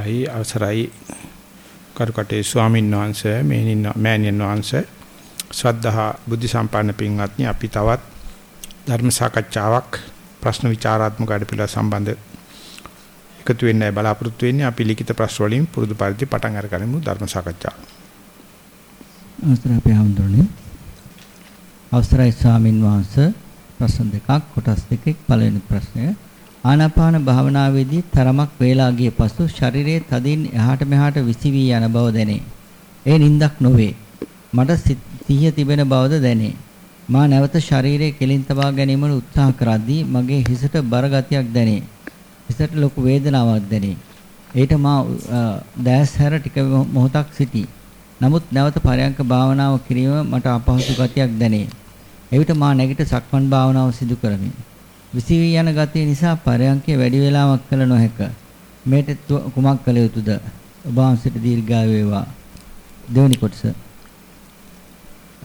අවසරයි අවසරයි. කරුකටේ ස්වාමීන් වහන්සේ මෑණියන් වහන්සේ. ශ්‍රද්ධහා බුද්ධ සම්පන්න පින්වත්නි අපි තවත් ධර්ම සාකච්ඡාවක් ප්‍රශ්න විචාරාත්මක වැඩපිළිවෙළ සම්බන්ධ එකතු වෙන්නයි බලාපොරොත්තු වෙන්නේ. අපි ලිඛිත ප්‍රශ්න වලින් පුරුදු පරිදි පටන් අරගනිමු ධර්ම සාකච්ඡාව. අවසරයි අපි හඳුනන්නේ අවසරයි ස්වාමින් වහන්සේ. ප්‍රශ්න දෙකක් කොටස් දෙකක් පළවෙනි ප්‍රශ්නය. ආනාපාන භාවනාවේදී තරමක් වේලා ගිය පසු ශරීරයේ තදින් එහාට මෙහාට විසිවී යන බව දැනේ. ඒ නිින්දක් නොවේ. මට සිහිය තිබෙන බවද දැනේ. මා නැවත ශරීරයේ කෙලින් තබා ගැනීමට උත්සාහ කරද්දී මගේ හිසට බර ගතියක් දැනේ. හිසට ලොකු වේදනාවක් දැනේ. ඒට මා දැස් හැර ටික මොහොතක් සිටී. නමුත් නැවත පරයන්ක භාවනාව කිරීම මට අපහසු ගතියක් දැනේ. එවිට මා නැගිට සක්මන් භාවනාව සිදු කරමි. විසිවී යන ගතිය නිසා පරයන්කේ වැඩි වේලාවක් කළ නොහැක. මේට කුමක් කළ යුතුද? ඔබ වහන්සේට දීර්ඝායු වේවා. දෙවනි කොටස.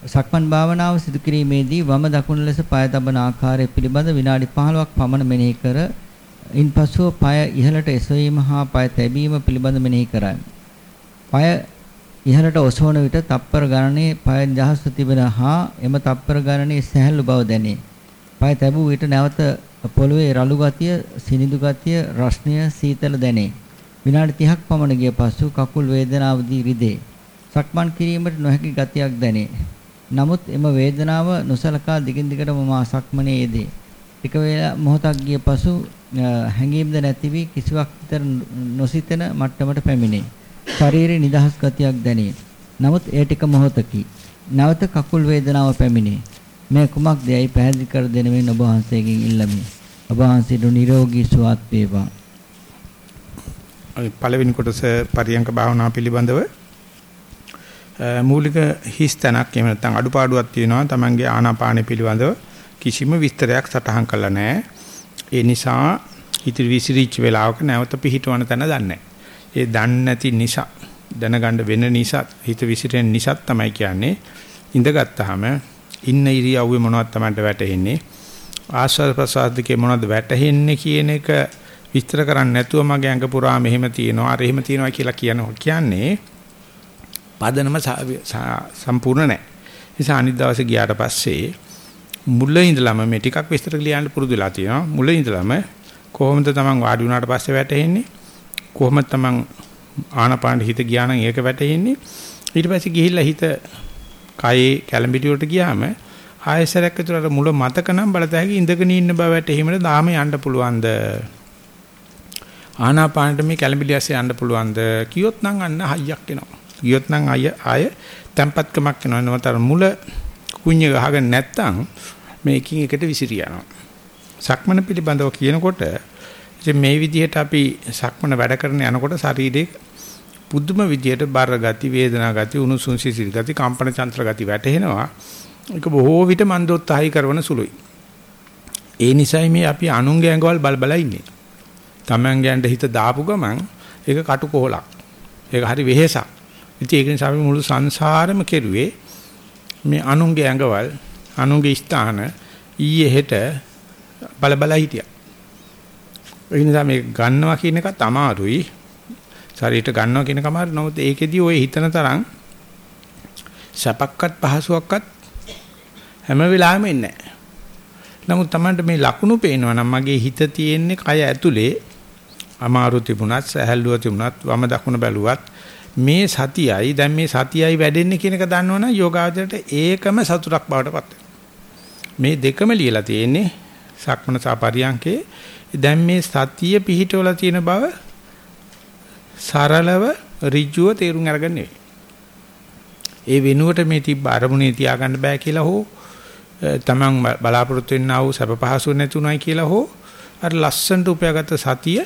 සක්මන් භාවනාව සිදු කිරීමේදී වම දකුණු ලෙස පාය තබන ආකාරය පිළිබඳ විනාඩි 15ක් පමණ මෙනෙහි කර ඉන්පසුව පාය ඉහළට එසවීම හා පාය තැබීම පිළිබඳ මෙනෙහි කරයි. පාය ඉහළට ඔසවන විට තප්පර ගණනේ පාය දහස්ව තිබෙන හා එම තප්පර ගණනේ සැහැල්ලු බව දැනේ. පය තැබූ විට නැවත පොළවේ රළු ගතිය, සිනිඳු ගතිය, රස්නය, සීතල දැනේ. විනාඩි 30ක් පමණ ගිය පසු කකුල් වේදනාව දී රිදේ. සක්මන් කිරීමට නොහැකි ගතියක් දැනේ. නමුත් එම වේදනාව නොසලකා දිගින් දිගටම මා සක්මනේ යෙදේ. ටික වේලා මොහොතක් ගිය පසු හැඟීම්ද නැති වී කිසිවක් විතර නොසිතන මට්ටමට පැමිණේ. ශරීරේ නිදහස් ගතියක් දැනේ. නමුත් ඒ ටික මොහොතකි. නැවත කකුල් වේදනාව පැමිණේ. මේ කුමක්ද යයි පැහැදිලි කර දෙන මෙන් ඔබ වහන්සේගෙන් ඉල්ලමි. ඔබ වහන්සේට නිරෝගී සුවපත් වේවා. පළවෙනි කොටස පරියංක භාවනා පිළිබඳව මූලික හිස් තැනක් එහෙම නැත්නම් අඩුපාඩුවක් තියෙනවා Tamange ආනාපාන පිළිබඳව කිසිම විස්තරයක් සටහන් කළා නැහැ. ඒ නිසා හිත විසිරිච්ච වෙලාවක නැවත පිහිටවන තැන දන්නේ ඒ දන්නේ නැති නිසා දැනගන්න වෙන නිසා හිත විසිරෙන නිසා තමයි කියන්නේ ඉඳගත්tාම ඉන්න ඉරියව්වේ මොනවද Tamanට වැටෙන්නේ ආස්වාද ප්‍රසාදිකේ මොනවද වැටෙන්නේ කියන එක විස්තර කරන්නේ නැතුව මගේ ඇඟ පුරා මෙහෙම තියෙනවා අර එහෙම තියෙනවා කියලා කියනවා කියන්නේ පදනම සම්පූර්ණ නැහැ. නිසා අනිත් දවසේ ගියාට පස්සේ මුල ඉඳලම මේ ටිකක් විස්තර ලියන්න පුරුදු වෙලා තියෙනවා. මුල ඉඳලම කොහොමද Taman වාඩි වුණාට පස්සේ වැටෙන්නේ? කොහොමද Taman ආනපාන හිත ගියා නම් ඒක වැටෙන්නේ? ඊට පස්සේ ගිහිල්ලා හිත කයේ කැළඹිටි වලට ගියාම ආයසරයක් විතර මුල මතක නම් බලතැයි ඉඳගෙන ඉන්න බව වැටහිමද දාම යන්න පුළුවන්ද? ආනාපානට මේ කැළඹිලි ඇස්සේ යන්න පුළුවන්ද? කියොත් නම් අන්න හයියක් එනවා. කියොත් නම් අය ආය tempatකමක් එනවා. නවතර මුල කුඤ්ඤ ගහගෙන නැත්තම් මේ එකින් එකට විසිරී යනවා. සක්මන පිළිබඳව කියනකොට ඉතින් මේ විදිහට අපි සක්මන වැඩ කරන යනකොට ශරීරයේ පුදුම විදියට බර ගති, වේදනා ගති, උණුසුම් සිසිල් ගති, කම්පන චංචල ගති වැටෙනවා. ඒක බොහෝ විට මන්දෝත්සාහයි කරන සුළුයි. ඒ නිසයි මේ අපි අනුන්ගේ ඇඟවල් බල බල ඉන්නේ. තමන්ගේ ඇඟට හිත දාපු ගමන් ඒක කටු කොහලක්. ඒක හරි වෙහෙසක්. ඉතින් ඒක නිසා අපි මුළු සංසාරෙම කෙරුවේ මේ අනුන්ගේ ඇඟවල්, අනුන්ගේ ස්ථාන ඊයේ හෙට බල බල හිටියා. ඒ නිසා මේ ගන්නවා කියන එකත් අමාරුයි. ශරීරයට ගන්නවා කියන කමාර. නමුත් ඒකෙදි ඔය හිතන තරම් සැපක්වත් පහසුවක්වත් හැම වෙලාවෙම ඉන්නේ නමුත් Tamanට මේ ලකුණු පේනවා නම් මගේ හිත තියෙන්නේ කය ඇතුලේ අමාරු තිබුණත් සහැල්ලුව තිබුණත් වම දකුණ බැලුවත් මේ සතියයි දැන් මේ සතියයි වැඩෙන්නේ කියන එක දන්නවනම් යෝගාවචරයට ඒකම සතුටක් බවට පත් මේ දෙකම ලියලා තියෙන්නේ සක්මන සාපරියංකේ. දැන් මේ සතිය පිහිටවල තියෙන බව සරලව ඍජුව තේරුම් අරගෙන නෙවෙයි. ඒ වෙනුවට මේ තිබ්බ අරමුණේ තියාගන්න බෑ කියලා හෝ තමන් බලාපොරොත්තු වෙන්නා වූ සැප පහසු නැතුණයි කියලා හෝ අර ලස්සනට උපයාගත්ත සතිය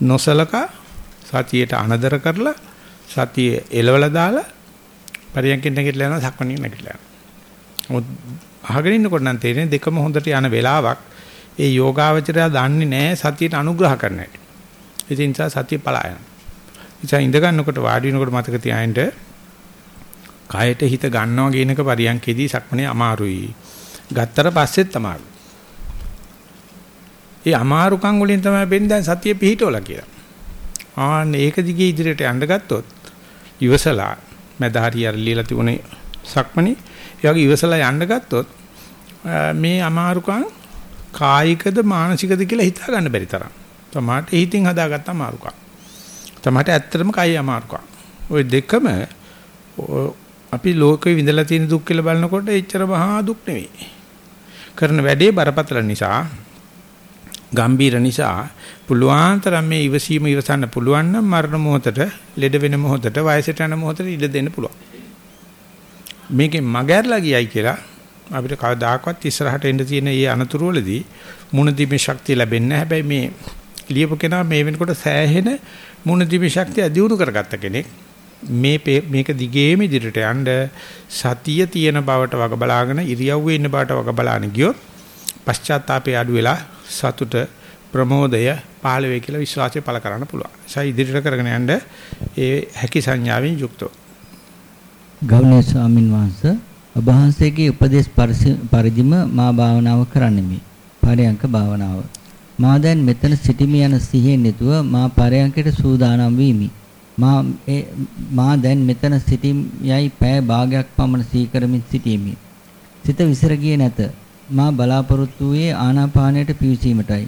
නොසලකා සතියට අනදර කරලා සතිය එලවලා දාලා පරියන්කෙන් නැගිටලා යනවා සක්මණින් නැගිටලා යනවා. මොකද අහගෙන ඉන්නකොට නම් තේරෙන්නේ දෙකම හොඳට යන වෙලාවක් ඒ යෝගාවචරය දන්නේ නැහැ සතියට අනුග්‍රහ කරන්න හැටි. ඒ නිසා සතිය පලා යනවා. නිසා ඉඳ ගන්නකොට වාඩි වෙනකොට මතක තියාගන්න කයට හිත ගන්නවා කියන එක පරියන්කේදී සක්මනේ අමාරුයි. ගත්තට පස්සෙත් අමාරුයි. ඒ අමාරුකම් වලින් තමයි වෙන්නේ දැන් සතිය පිහිටවලා කියලා. ආන්න ඒක දිගේ ඉදිරියට යන්න ගත්තොත් ඉවසලා මැද හරිය ලියලා තිබුණේ සක්මණේ ඒ වගේ ඉවසලා යන්න ගත්තොත් මේ අමාරුකම් කායිකද මානසිකද කියලා හිතා ගන්න බැරි තරම්. තමාට හිතින් හදාගත්ත අමාරුකම්. තමාට ඇත්තටම කයි අමාරුකම්. ওই දෙකම අපි ලෝකෙ විඳලා තියෙන දුක් කියලා බලනකොට එච්චර මහා දුක් නෙවෙයි. කරන වැඩේ බරපතල නිසා ගම්බීර නිසා පුළුවන් තරම් මේ ඉවසීම ඉවසන්න පුළුවන් නම් මරණ මොහොතට ලෙඩ වෙන මොහොතට වයසට යන මොහොතට ඉඩ දෙන්න පුළුවන්. මේකෙන් මගහැරලා ගියයි කියලා අපිට කවදාකවත් ඉස්සරහට එන්න තියෙන මේ අනතුරු වලදී මුණ දීමේ ශක්තිය ලැබෙන්නේ නැහැ. හැබැයි මේ ලියපු කෙනා මේ වෙනකොට සෑහෙන මුණ දීමේ ශක්තිය අධිවුණු කරගත්ත කෙනෙක්. මේ මේක දිගේම ඉදිරියට යන්න සතිය තියෙන බවට වග බලාගෙන ඉරියව්වේ ඉන්න බවට වග බලාගෙන ගියොත් පශ්චාත්තාපය අඩු වෙලා සතුට ප්‍රමෝදය පහළ වේ කියලා විශ්වාසය පළ කරන්න පුළුවන්. ඒසයි ඉදිරියට කරගෙන යන්න ඒ හැකි සංඥාවෙන් යුක්තව. ගෞරවනීය ස්වාමින් වහන්සේ ඔබ වහන්සේගේ උපදේශ පරිදිම මා භාවනාව කරන්නෙමි. පරයන්ක භාවනාව. මා දැන් මෙතන සිටිමි යන සිහියෙන් යුතුව මා පරයන්කට සූදානම් වීමි. මා මා දැන් මෙතන සිටියයි පෑ භාගයක් පමණ සීකරමින් සිටීමි. සිත විසිර ගියේ නැත. මා බලාපොරොත්තු වූයේ ආනාපානයට පිවිසීමටයි.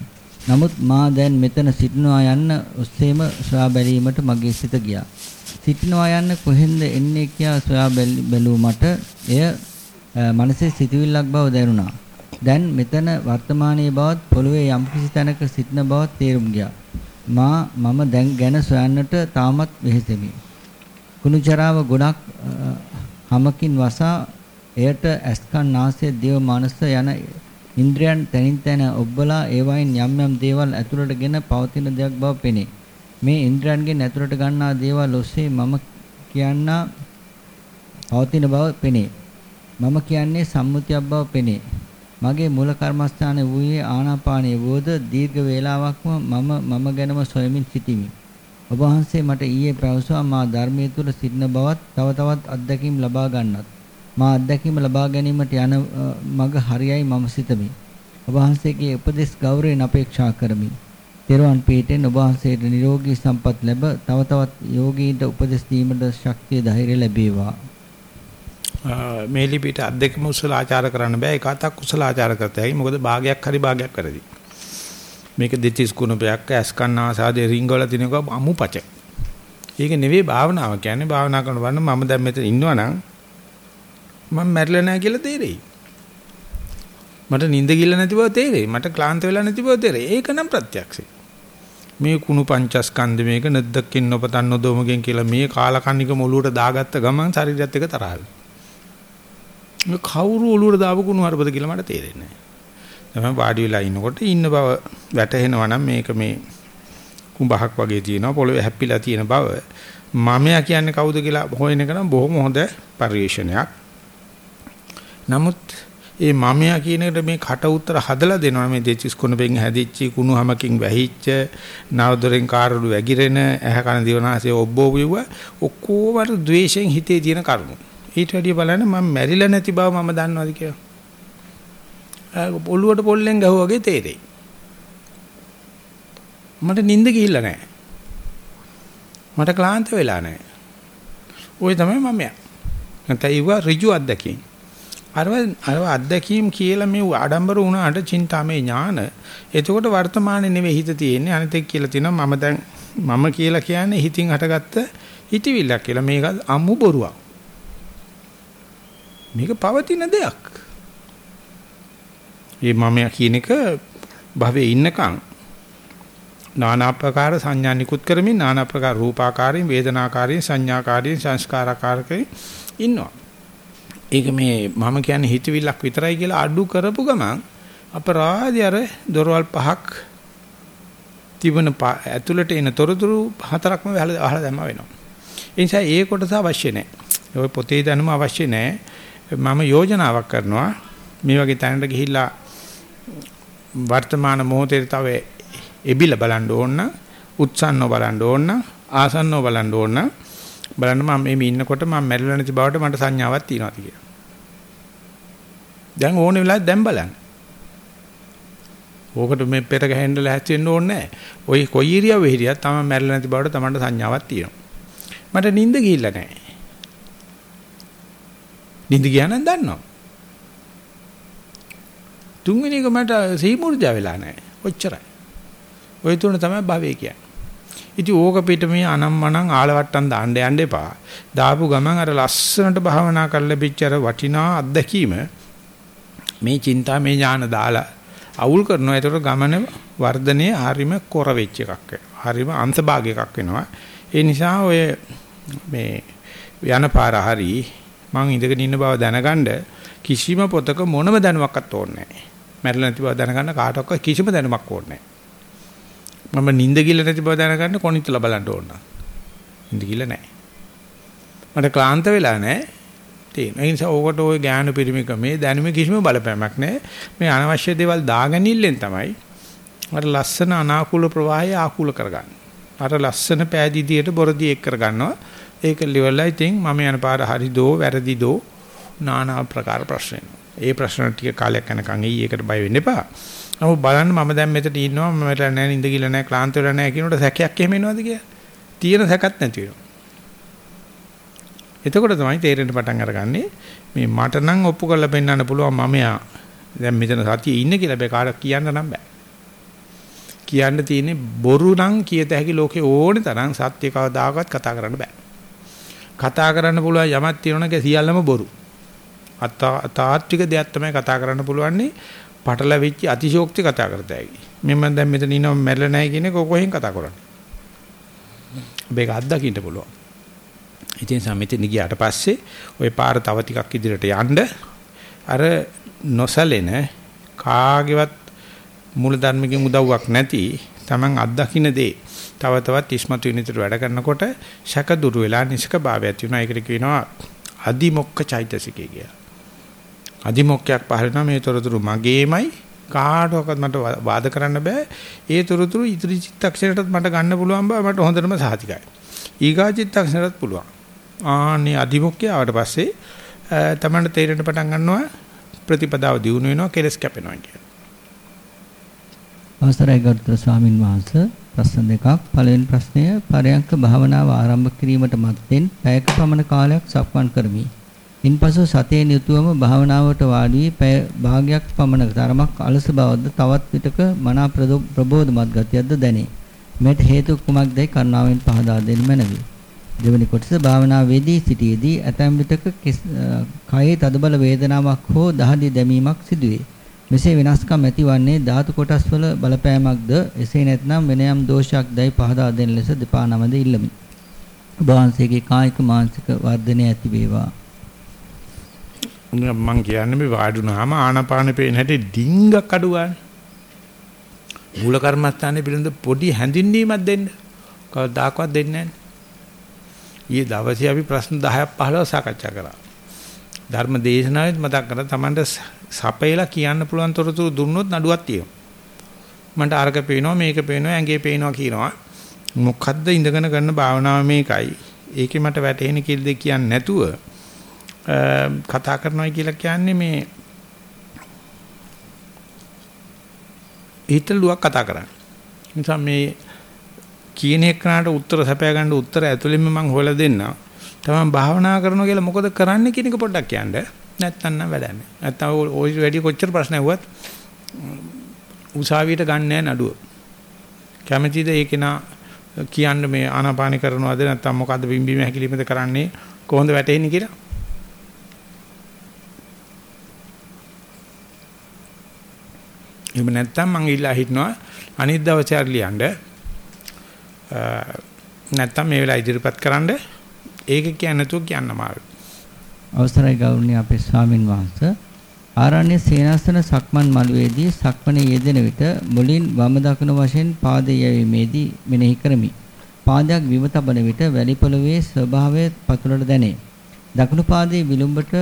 නමුත් මා දැන් මෙතන සිටිනවා යන්න ඔස්සේම සොයා බැලීමට මගේ සිත ගියා. සිටිනවා යන්න කොහෙන්ද එන්නේ කියා සොයා බැලූ මට එය මනසේ සිතුවිල්ලක් බව දැනුණා. දැන් මෙතන වර්තමානයේ බවත් පොළවේ යම්කිසි තැනක සිටින බවත් තේරුම් ගියා. මා මම දැන් ගැන සොයන්නට තාමත් වෙහෙසෙමි. කුණුචරාව ගොඩක් හමකින් වසා එයට ඇස්කන් නාසය දේව මනස යන ඉන්ද්‍රයන් තනින් තන ඔබලා ඒවයින් යම් යම් දේවල් ඇතුළටගෙන පවතින දෙයක් බව පෙනේ. මේ ඉන්ද්‍රයන්ගෙන් ඇතුළට ගන්නා දේවල් ඔස්සේ මම කියන්නා පවතින බව පෙනේ. මම කියන්නේ සම්මුතියක් බව පෙනේ. මගේ මූල කර්මස්ථානයේ වූයේ ආනාපානයේ වෝද දීර්ඝ වේලාවක්ම මම මම ගැනම සොයමින් සිටිමි. ඔබ වහන්සේ මට ඊයේ පැවසුවා මා ධර්මයේ තුල සිටින බවත් තව තවත් අත්දැකීම් ලබා ගන්නත්. මා අත්දැකීම ලබා ගැනීමට යන මඟ හරියයි මම සිතමි. ඔබ වහන්සේගේ උපදෙස් ගෞරවයෙන් අපේක්ෂා කරමි. තෙරුවන් පීඨෙන් ඔබ වහන්සේට නිරෝගී සම්පත් ලැබ තව තවත් යෝගීන්ට උපදෙස් දීමට ශක්තිය ධෛර්යය ලැබේවා. මේ ලිපිට අධ්‍යක්ම කුසල ආචාර කරන්න බෑ. ඒක අතක් කුසල ආචාර කරතයි මොකද භාගයක් හරි භාගයක් කරදි මේක දෙතිස් කුණපයක් ඇස්කන්නා සාදේ රිංගවල තිනක අමුපච. ඒක නෙවෙයි භාවනාව. කියන්නේ භාවනා කරන වන්න මම දැන් මෙතන ඉන්නවනම් මම මැරිලා නැහැ කියලා තේරෙයි. මට නිින්ද ගිල්ල නැති බව තේරෙයි. මට ක්ලාන්ත වෙලා නැති බව තේරෙයි. ඒක නම් ප්‍රත්‍යක්ෂයි මේ කුණු පංචස්කන්ධ මේක නැද්දකින් නොපතන් නොදොමගෙන් කියලා මේ කාලකන්නික මොළුවට දාගත්ත ගමන් ශරීරයත් එක තරහ වෙනවා කවුරු ඔලුවට දාපු කුණු හරපද කියලා මට තේරෙන්නේ නැහැ. තමයි වාඩි වෙලා ඉන්නකොට ඉන්න බව වැටහෙනවා නම් මේක මේ කුඹහක් වගේ තියෙනවා පොළවේ හැප්පිලා තියෙන බව මමයා කියන්නේ කවුද කියලා හොයන එක නම් බොහොම හොඳ පරිශ්‍රණයක්. නමුත් ඒ මමයා කියන එකට මේ කට උතර හදලා දෙනවා මේ දෙචිස් කුණපෙන් හැදිච්ච කුණු හැමකින් වැහිච්ච නවදොරෙන් කාරළු වැగిරෙන ඇහ කන දිවනාසය ඔබ්බෝ වුව ඔක්කොම ද්වේෂයෙන් හිතේ තියෙන කරුණු. ඊට වැඩිය බලන්න මම මැරිලා නැති බව මම දන්නවද කියලා. ඔළුවට පොල්ලෙන් ගැහුවා වගේ තේරෙයි. මට නිින්ද ගිහිල්ලා නැහැ. මට ක්ලාන්ත වෙලා නැහැ. ওই තමයි මම යා. නැත්නම් ඒව ඍජු අත්දැකීම්. අරව අරව අත්දැකීම් කියලා මේ ආඩම්බර වුණාට චින්තාමේ ඥාන. එතකොට වර්තමානයේ නෙවෙයි හිත තියෙන්නේ අනිත් එක් කියලා තියෙනවා මම දැන් මම කියලා කියන්නේ හිතින් හටගත්ත හිතවිල්ලක් කියලා මේක අමු බොරුවක්. මේක පවතින දෙයක්. මේ මම කියන එක භවයේ ඉන්නකම් නානාපකාර සංඥා නිකුත් කරමින් නානාපකාර රූපාකාරයෙන් වේදනාකාරයෙන් සංඥාකාරයෙන් සංස්කාරාකාරකේ ඉන්නවා. ඒක මේ මම කියන්නේ හිතවිල්ලක් විතරයි කියලා අඩු කරපු ගමන් අපරාධය අර දොරවල් පහක් තිබුණ ඇතුළට එන තොරතුරු හතරක්ම වහලා දැම්ම වෙනවා. ඒ නිසා ඒ කොටස අවශ්‍ය නැහැ. ওই පොතේ දැනුම අවශ්‍ය නැහැ. මම යෝජනාවක් කරනවා මේ වගේ තැනකට ගිහිල්ලා වර්තමාන මොහොතේ තව එබිල බලන්න ඕන උත්සන්නව බලන්න ඕන ආසන්නව බලන්න ඕන බලන්න මම මේ ඉන්නකොට මම මැරිලා නැති බවට මට සංඥාවක් තියෙනවා කියලා. දැන් ඕනේ වෙලාවට දැන් බලන්න. ඕකට මේ පෙර ගහෙන්න ලැහැස්ති වෙන්න ඕනේ නැහැ. ওই කොයි ඉරියව්වෙ හිටියත් තමයි මැරෙලා නැති බවට Tamanට සංඥාවක් තියෙනවා. මට නිින්ද ගිහිල්ලා නැහැ. නිින්ද ගියා නම් දන්නවා. තුන්වෙනි එක මට සීමුර්ජා වෙලා නැහැ. ඔච්චරයි. ওই තුන තමයි භවය කියන්නේ. ඉතින් ඕක පිට මේ අනම්මනම් ආලවට්ටම් දාන්න යන්න එපා. දාපු ගමන් අර ලස්සනට භාවනා කරලා පිච්චර වටිනා අත්දැකීම මේ චින්තා මේ ඥාන දාලා අවුල් කරනවා. ඒතකොට ගමන වර්ධනයේ හරීම කොර වෙච්ච එකක් වෙනවා. හරීම අංශභාග එකක් වෙනවා. ඒ නිසා ඔය මේ යන පාර හරි මං ඉඳගෙන ඉන්න බව දැනගන්න කිසිම පොතක මොනම දැනුමක්වත් ඕනේ නැහැ. මැරෙලා නැති බව දැනගන්න කාටවත් කිසිම දැනුමක් ඕනේ නැහැ. මම නිින්ද ගිල්ල නැති බව දැනගන්න කොනිටලා බලන්න ඕන. නිින්ද ගිල්ල නැහැ. මට ක්ලාන්ත වෙලා නැහැ. තියෙන. ඒ නිසා ඕකට ওই ඥාන පිරිමික මේ දැනුමේ කිසිම බලපෑමක් නැහැ. මේ අනවශ්‍ය දේවල් දාගනිල්ලෙන් තමයි අර ලස්සන අනාකූල ප්‍රවාහය ආකූල කරගන්නේ. අර ලස්සන පෑදීදියට බොරදී එක් කරගන්නවා. ඒක liverලා ඉතින් මම යන පාර හරි දෝ වැරදි දෝ নানা ප්‍රකාර ප්‍රශ්න ඒ ප්‍රශ්න ටික කාලයක් යනකම් එයි ඒකට බය වෙන්න එපා. නමුත් බලන්න මම දැන් මෙතන ඉන්නවා මම මෙතන නැහැ නිඳ ගිල නැහැ ක්ලාන්ත වෙලා නැහැ කියනකොට සැකයක් එහෙම එනවද කියලා. තියෙන සැකත් නැති වෙනවා. එතකොට තමයි තේරෙන්න පටන් අරගන්නේ මේ මට නම් ඔප්පු කරලා පෙන්වන්න පුළුවන් මම යා දැන් මෙතන සතියේ ඉන්නේ කියලා බෑ කාටවත් කියන්න නම් බෑ. කියන්න තියෙන්නේ බොරු නම් කියත හැකි ලෝකේ ඕනේ තරම් සත්‍ය කවදාකවත් කතා කරන්න බෑ. කතා කරන්න පුළුවන් යමක් තියෙනවනේ සියල්ලම බොරු. අතාත්වික දෙයක් තමයි කතා කරන්න පුළුවන්නේ පටලැවිච්ච අතිශෝක්ති කතා කරතයි. මම දැන් මෙතන ඉන්නව මැරෙලා නැහැ කියන එක කොහෙන් කතා කරන්නේ. මේක අත්දකින්න පුළුවන්. ඉතින් සමිතින් ගියාට පස්සේ ওই පාර තව ටිකක් ඉදිරියට යන්න අර නොසලෙන කාගේවත් මූලධර්මකින් උදව්වක් නැති Taman අත්දකින්න දේ තව තවත් ඉස්මතු වෙනිතර වැඩ කරනකොට ශක දුරු වෙලා නිෂ්ක භාවයක් තියෙනවා ඒකට කියනවා අදිමොක්ක චෛතසිකය කියලා. අදිමොක්කයක් පහළ වෙනවා මේ තොරතුරු මගේමයි කාටවත් මට වාද කරන්න බෑ. ඒ තොරතුරු ඉදිරි චිත්තක්ෂණයටත් මට ගන්න පුළුවන් බව මට හොඳටම සාතිකයි. ඊගා චිත්තක්ෂණයටත් පුළුවන්. ආන්නේ අදිමොක්කය ආවට පස්සේ තමන්ට තේරෙන්න පටන් ගන්නවා ප්‍රතිපදාව දියුණු වෙනවා කෙලස් කැපෙනවා කියන්නේ. අවසරයි ගරුතර ස්වාමින් වහන්සේ ප්‍රශ්න දෙකක් පළවෙනි ප්‍රශ්නය පරයන්ක භාවනාව ආරම්භ කිරීමට මත්තෙන් පැයක පමණ කාලයක් සක්මන් කරමි. ඉන්පසු සතියෙන් යුතුවම භාවනාවට වාඩි වී පැය භාගයක් පමණ තරමක් අලස බවද තවත් විටක මනා ප්‍රබෝධමත් ගතියක්ද දැනේ. මේට හේතු කුමක්දයි කරුණාවෙන් පහදා දෙන්න මැනවි. දෙවැනි කොටස භාවනාවේදී සිටියේදී ඇතැම් විටක කයේ තදබල වේදනාවක් හෝ දහඩිය දැමීමක් සිදුවේ. මෙසේ වෙනස්කම් ඇතිවන්නේ ධාතු කොටස් වල බලපෑමක්ද එසේ නැත්නම් වෙන යම් දෝෂයක්දයි පහදා දෙන ලෙස දෙපා නමද ඉල්ලමි. ඔබ වහන්සේගේ කායික මානසික වර්ධනය ඇති වේවා. මම කියන්නේ මේ වාඩුනාම ආනාපානෙ පේන හැටි ඩිංගක් අඩු ගන්න. මූල කර්මස්ථානයේ පිළිඳ පොඩි හැඳින්වීමක් දෙන්න. කවදාකවත් දෙන්නේ නැහැ. ඊයේ දවසේ අපි ප්‍රශ්න 10ක් 15ක් සාකච්ඡා කරා. ධර්ම දේශනාවෙත් මතක් කරලා Tamanට සපේලා කියන්න පුළුවන් තොරතුරු දුන්නොත් නඩුවක් තියෙනවා. මන්ට අරක පේනවා මේක පේනවා ඇඟේ පේනවා කියනවා. මොකද්ද ඉඳගෙන කරන භාවනාව මේකයි. ඒකේ මට වැටහෙන කිල් දෙක කියන්නේ නැතුව කතා කරනවා කියලා කියන්නේ මේ හිතලුවක් කතා කරන්නේ. නිසා මේ කියන එකනට උත්තර සපයා ගන්න උත්තර ඇතුළෙන්ම මම හොයලා දෙන්නම්. තමන් භාවනා කරනවා කියලා මොකද කරන්නේ කියන එක පොඩ්ඩක් කියන්න. නැත්තම් නම් වැඩක් නැහැ. නැත්තම් ওই වැඩි කොච්චර ප්‍රශ්න ඇහුවත් උසාවියට ගන්න නැහැ නඩුව. කැමැතිද ඒක නා කියන්න මේ ආනාපාන කරනවද නැත්තම් මොකද්ද බිම්බීම හැකිලිමද කරන්නේ කොහොමද වැටෙන්නේ කියලා? එහෙම නැත්තම් මං ඉල්ලා හිටනවා අනිත් දවසේ හරි ලියන්න. නැත්තම් මේ වෙලාව ඉදිරිපත් කරන්න ඒක කියන්නේ නැතුව කියන්න අමාරුයි. අවසරයි ගෞරවනීය අපේ ස්වාමින් වහන්සේ ආරණ්‍ය සේනාසන සක්මන් මළුවේදී සක්මනේ යෙදෙන විට මුලින් වම දකුණ වශයෙන් පාදයේ යැවීමේදී මෙනෙහි කරමි. පාදයක් විම තබන විට වැලි පොළවේ ස්වභාවය පතුලට දැනේ. දකුණු පාදයේ විලුඹට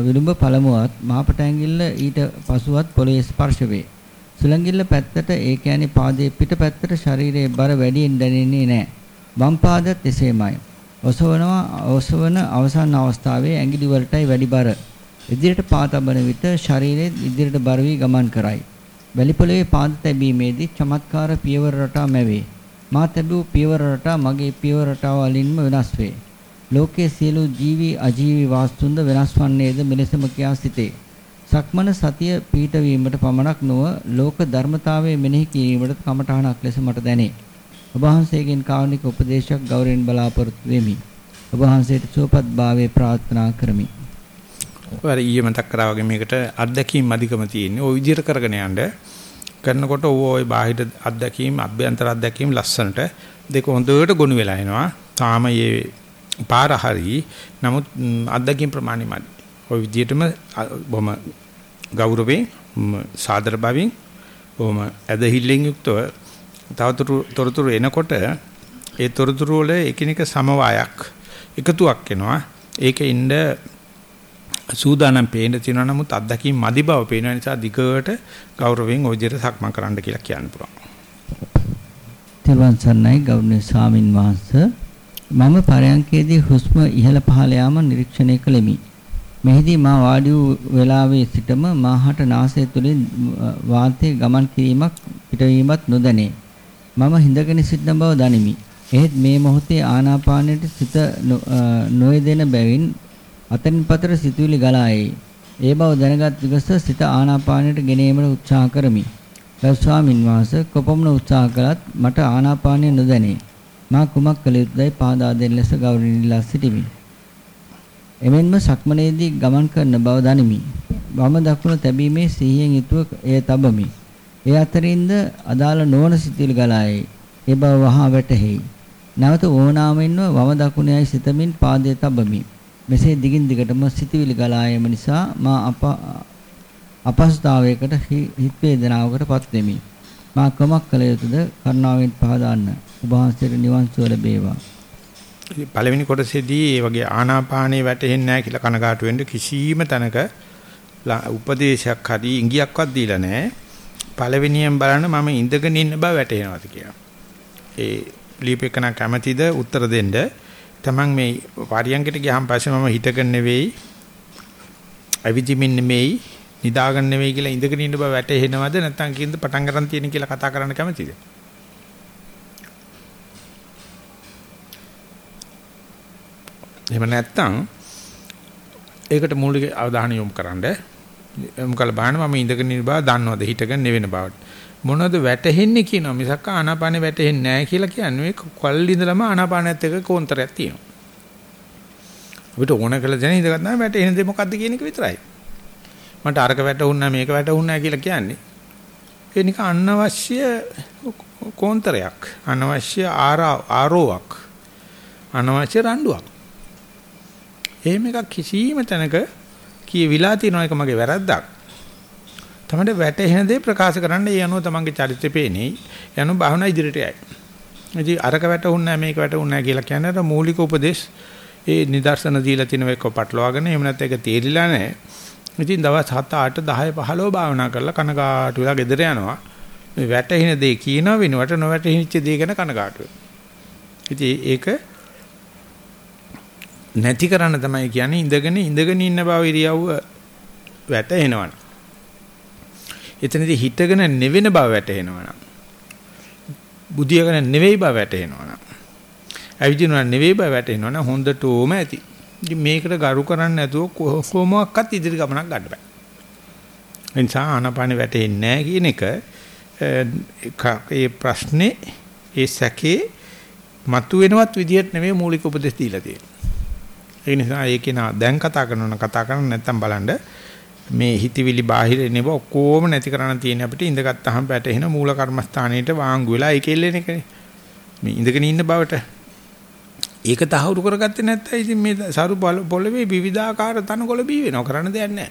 විලුඹ පළමුවත් මාපට ඇඟිල්ල ඊට පසුවත් පොළවේ ස්පර්ශ වේ. සුලංගිල්ල පැත්තට ඒ කියන්නේ පාදයේ පිට පැත්තට ශරීරයේ බර වැඩියෙන් දැනෙන්නේ නැහැ. වම් පාදත් එසේමයි. ඔසවනවා ඔසවන අවසන් අවස්ථාවේ ඇඟිලි වලටයි වැඩි බර. ඉදිරියට පා තබන විට ශරීරයේ ඉදිරියට බර වී ගමන් කරයි. වැලිපොළවේ පාද තැබීමේදී චමත්කාර පියවර රටා මැවේ. මා තැබූ පියවර රටා මගේ පියවර රටාව වලින්ම වෙනස් වේ. ලෝකයේ සියලු ජීවි අජීවි වාස්තුන්ද වෙනස් වන්නේද මෙලෙසම කියා සිටේ. සක්මන සතිය පීඨවීමට පමණක් නොව ලෝක ධර්මතාවයේ මෙනෙහි කිරීමට කමඨහනක් ලෙස මට දැනේ. ඔබ වහන්සේගෙන් කාරුණික උපදේශයක් ගෞරවයෙන් බලාපොරොත්තු වෙමි. ඔබ වහන්සේට සුවපත් භාවයේ ප්‍රාර්ථනා කරමි. ඔය ඊයේ මතක් කරා වගේ මේකට අත්දැකීම් අධිකම තියෙන්නේ. ওই විදිහට කරගෙන යන්න කරනකොට ওই බාහිර අත්දැකීම් අභ්‍යන්තර අත්දැකීම් ලස්සනට දෙක හොඳට ගොනු වෙලා එනවා. තාම මේ පාර හරි නමුත් අත්දැකීම් ප්‍රමාණය මදි. ওই විදිහටම බොහොම ගෞරවයෙන් සාදර බවින් බොහොම ඇදහිල්ලෙන් යුක්තව තවතුරු තොරතුරු එනකොට ඒ තොරතුරු වල එකිනෙක සමவாயක් එකතුවක් එනවා. ඒක ඉන්න සූදානම් පේන්න තියෙනවා නමුත් අත්දැකීම් මදි බව පේන නිසා දිගට ගෞරවයෙන් ওই විදිහට සක්මන් කරන්න කියලා කියන්න පුළුවන්. තෙරුවන් සරණයි ගෞරවනීය ස්වාමින් වහන්සේ මම පරයන්කේදී හුස්ම ඉහළ පහළ යාම නිරීක්ෂණය කළෙමි. මෙහිදී මා වාඩි වූ වේලාවේ සිටම මාහට නාසය තුලින් වාතයේ ගමන් කිරීමක් පිටවීමක් නොදැනේ. මම හිඳගෙන සිටින බව දනිමි. එහෙත් මේ මොහොතේ ආනාපානයට සිත නොයදෙන බැවින් අතරින් පතර සිතුවිලි ගලා එයි. ඒ බව දැනගත් විගස සිත ආනාපානයට ගෙනීමට උත්සාහ කරමි. ගරු ස්වාමින් වහන්සේ කොපමණ උත්සාහ කළත් මට ආනාපානය නොදැනේ. මා කුමක් කළ යුතුදයි පාදා දෙන ලෙස ගෞරවණීයලා සිටිමි. එමෙන්ම සක්මනේදී ගමන් කරන බව දනිමි. වම දකුණ තැබීමේ සිහියෙන් යුතුව එය තබමි. ඒ අතරින්ද අදාළ නොවන සිතුවිලි ගලා එයි. ඒ බව වහා වැටහෙයි. නැවත ඕනාමෙන්ව වම දකුණේයි සිතමින් පාදයේ තබමි. මෙසේ දිගින් දිගටම සිතවිලි ගලා යාම නිසා මා අප අපහසුතාවයකට හිත වේදනාවකටපත් වෙමි. මා කමක් කළ යුතුද කරුණාවෙන් පහදාන්න. ඔබ වහන්සේට නිවන් සුව ලැබේවා. පළවෙනි කොටසේදී මේ වගේ ආනාපානේ වැටෙන්නේ නැහැ කියලා කනගාටු වෙන්න කිසිම තැනක උපදේශයක් හරි ඉඟියක්වත් දීලා නැහැ. පළවෙනියෙන් බලන්න මම ඉඳගෙන ඉන්න බව වැටහෙනවාද කියලා. ඒ ලියපෙකන කැමැතිද උත්තර දෙන්න. තමන් මේ පරියංගයට ගියාන් පස්සේ මම හිතගෙන නෙවෙයි අවිදිමින් නෙවෙයි නිදාගන්න නෙවෙයි කියලා ඉඳගෙන ඉන්න බව වැටහෙනවද නැත්නම් කින්ද පටන් ගන්න තියෙන කියලා කතා කරන්න කැමතිද එහෙම නැත්නම් ඒකට මූලික අවධානය යොමු කරන්න යොමු කළ බලන්න මම ඉඳගෙන ඉන්න බව දන්නවද හිටගෙන නෙවෙන බවට මොනවද වැටෙන්නේ කියනවා මිසක් ආනාපානෙ වැටෙන්නේ නැහැ කියලා කියන්නේ කල් ඉඳලම ආනාපානයත් එක්ක කෝන්තරයක් තියෙනවා. අපිට ඕන කළ දැන ඉඳගත්තා වැටෙන දේ මොකද්ද කියන එක විතරයි. මට අරක වැටුණා මේක වැටුණා කියලා කියන්නේ. ඒ නික අනවශ්‍ය කෝන්තරයක් අනවශ්‍ය ආරෝවක් අනවශ්‍ය රණ්ඩුවක්. එහෙම එකක් කිසිම තැනක කියවිලා තියෙන එක මගේ වැරද්දක්. තමයි වැටෙන දේ ප්‍රකාශ කරන්න ඒ අනුව තමන්ගේ චරිතය පේන්නේ. ඒ අනුව භාවනා ඉදිරියට යයි. ඉතින් අරක වැටුන්නේ නැහැ මේක වැටුන්නේ නැහැ කියලා කියන්නේ අර මූලික උපදේශ ඒ නිදර්ශන දීලා තිනව එක්ක පටලවාගෙන එහෙම නැත්නම් ඒක තේරිලා නැහැ. ඉතින් දවස් 7 8 10 15 භාවනා කරලා කනගාටු වෙලා ගෙදර යනවා. මේ වැටෙන දේ කියන වෙනුවට නොවැටෙනිච්ච දේ ගැන කනගාටු වෙනවා. ඉතින් ඒක නැති කරන්න තමයි කියන්නේ ඉඳගෙන ඉඳගෙන ඉන්න බව ඉරියව්ව වැටෙනවනේ. එතනදී හිතගෙන නෙවෙන බව වැටහෙනවා නම් බුදියාගෙන නෙවෙයි බව වැටහෙනවා නම් ඇවිදිනවා නෙවෙයි බව වැටහෙනවා නම් හොඳටම ඇති. ඉතින් මේකට ගරු කරන්නේ නැතුව කොහොමවත් ඉදිරි ගමනක් ගන්න බෑ. ඒ නිසා ආනාපානෙ වැටෙන්නේ නැහැ කියන එක ඒ ප්‍රශ්නේ ඒ සැකේ මතුවෙනවත් විදියට නෙවෙයි මූලික උපදෙස් දීලා තියෙන්නේ. ඒ නිසා ඒකේ නා දැන් කතා කරනවා කතා කරන්න නැත්තම් බලන්න මේ හිතවිලි බාහිර එනව ඔක්කොම නැති කරන්න තියෙන අපිට ඉඳගත්තාම පැටෙන මූල කර්මස්ථානයේට වාංගු වෙලා ඒකෙල්ලෙන එකනේ. මේ ඉඳගෙන ඉන්න බවට ඒක තහවුරු කරගත්තේ නැත්නම් ඉතින් මේ සරු පොළවේ විවිධාකාර තනකොළ බී වෙනව කරන්න දෙයක් නැහැ.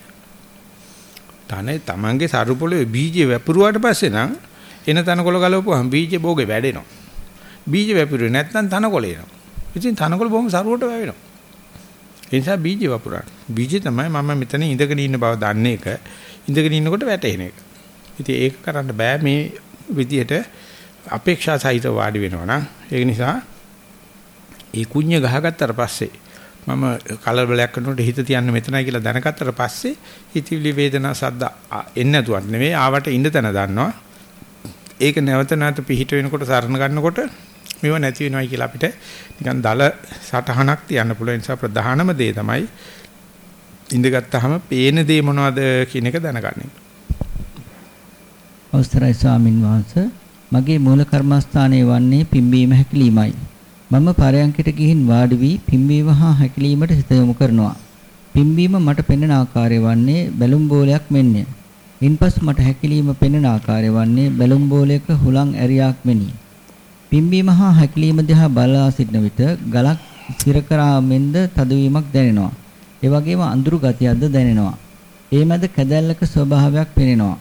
තනේ Tamange සරු පොළවේ බීජ වැපරුවාට පස්සේ නම් එන තනකොළ ගලවපුවාම බීජ භෝගේ වැඩෙනවා. බීජ වැපිරුවේ නැත්නම් තනකොළ එනවා. ඉතින් තනකොළ බොහොම සරුවට වැවෙනවා. ඒ නිසා බීජ වපුරන්න. බීජ තමයි මම මෙතන ඉඳගෙන ඉන්න බව දන්නේ එක. ඉඳගෙන ඉන්නකොට වැටෙන එක. ඉතින් ඒක කරන්න බෑ මේ විදිහට අපේක්ෂා සහිත වාඩි වෙනවා නම් ඒක නිසා ඒ කුඤ්ඤ ගහගත්තට පස්සේ මම කලබලයක් කරනකොට හිත තියන්න මෙතනයි කියලා දැනගත්තට පස්සේ හිතවිලි වේදනා සද්ද එන්නේ නැතුවත් නෙවෙයි ආවට ඉන්න තැන දන්නවා. ඒක නැවත නැවත පිහිට වෙනකොට සරණ ගන්නකොට මේව නැති වෙනවයි කියලා අපිට නිකන් දල සටහනක් තියන්න පුළුවන් නිසා ප්‍රධානම දේ තමයි ඉඳගත්tාම පේන දේ මොනවද කියන එක දැනගන්න. අවස්ථරයි ස්වාමින් වහන්සේ මගේ මූල කර්මස්ථානයේ වන්නේ පිම්බීම හැකිලීමයි. මම පරයන්කට ගිහින් වාඩි වී පිම්බීම හා හැකිලීමට හිත යොමු කරනවා. පිම්බීම මට පෙනෙන ආකාරය වන්නේ බැලුම් බෝලයක් මෙන්ය. ඉන්පසු මට හැකිලීම පෙනෙන ආකාරය වන්නේ බැලුම් බෝලයක හුලං ඇරියාක් මෙනි. පිම්බීම හා හැකිලීම දිහා බලා සිටන විට ගලක් සිර කරා මෙන්ද තදවීමක් දැනෙනවා. ඒ වගේම අඳුරු ගතියක්ද දැනෙනවා. ඒ මැද කැදැල්ලක ස්වභාවයක් පෙනෙනවා.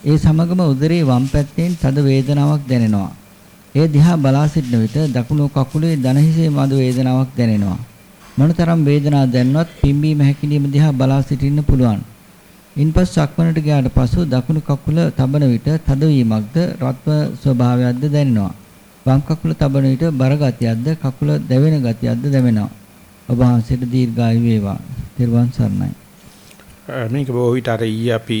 ඒ සමගම උදරයේ වම් පැත්තෙන් තද වේදනාවක් දැනෙනවා. ඒ දිහා බලා සිටන විට දකුණු කකුලේ දන හිසේ මද වේදනාවක් දැනෙනවා. මොනතරම් වේදනාවක් දැනනවත් පිම්බීම හැකිලිම දිහා බලා සිටින්න පුළුවන්. ඉන්පසු සක්මනට ගියාට පසු දකුණු කකුල තබන විට තදවීමක්ද රත්ව ස්වභාවයක්ද දැනෙනවා. වම් කකුල තබන විට බර ගතියක්ද කකුල දැවෙන ගතියක්ද දැනෙනවා. ඔබ වහන්සේට දීර්ඝායු වේවා. ත්‍රිවන් සරණයි. මේක බොහෝ විට අර ඊ අපි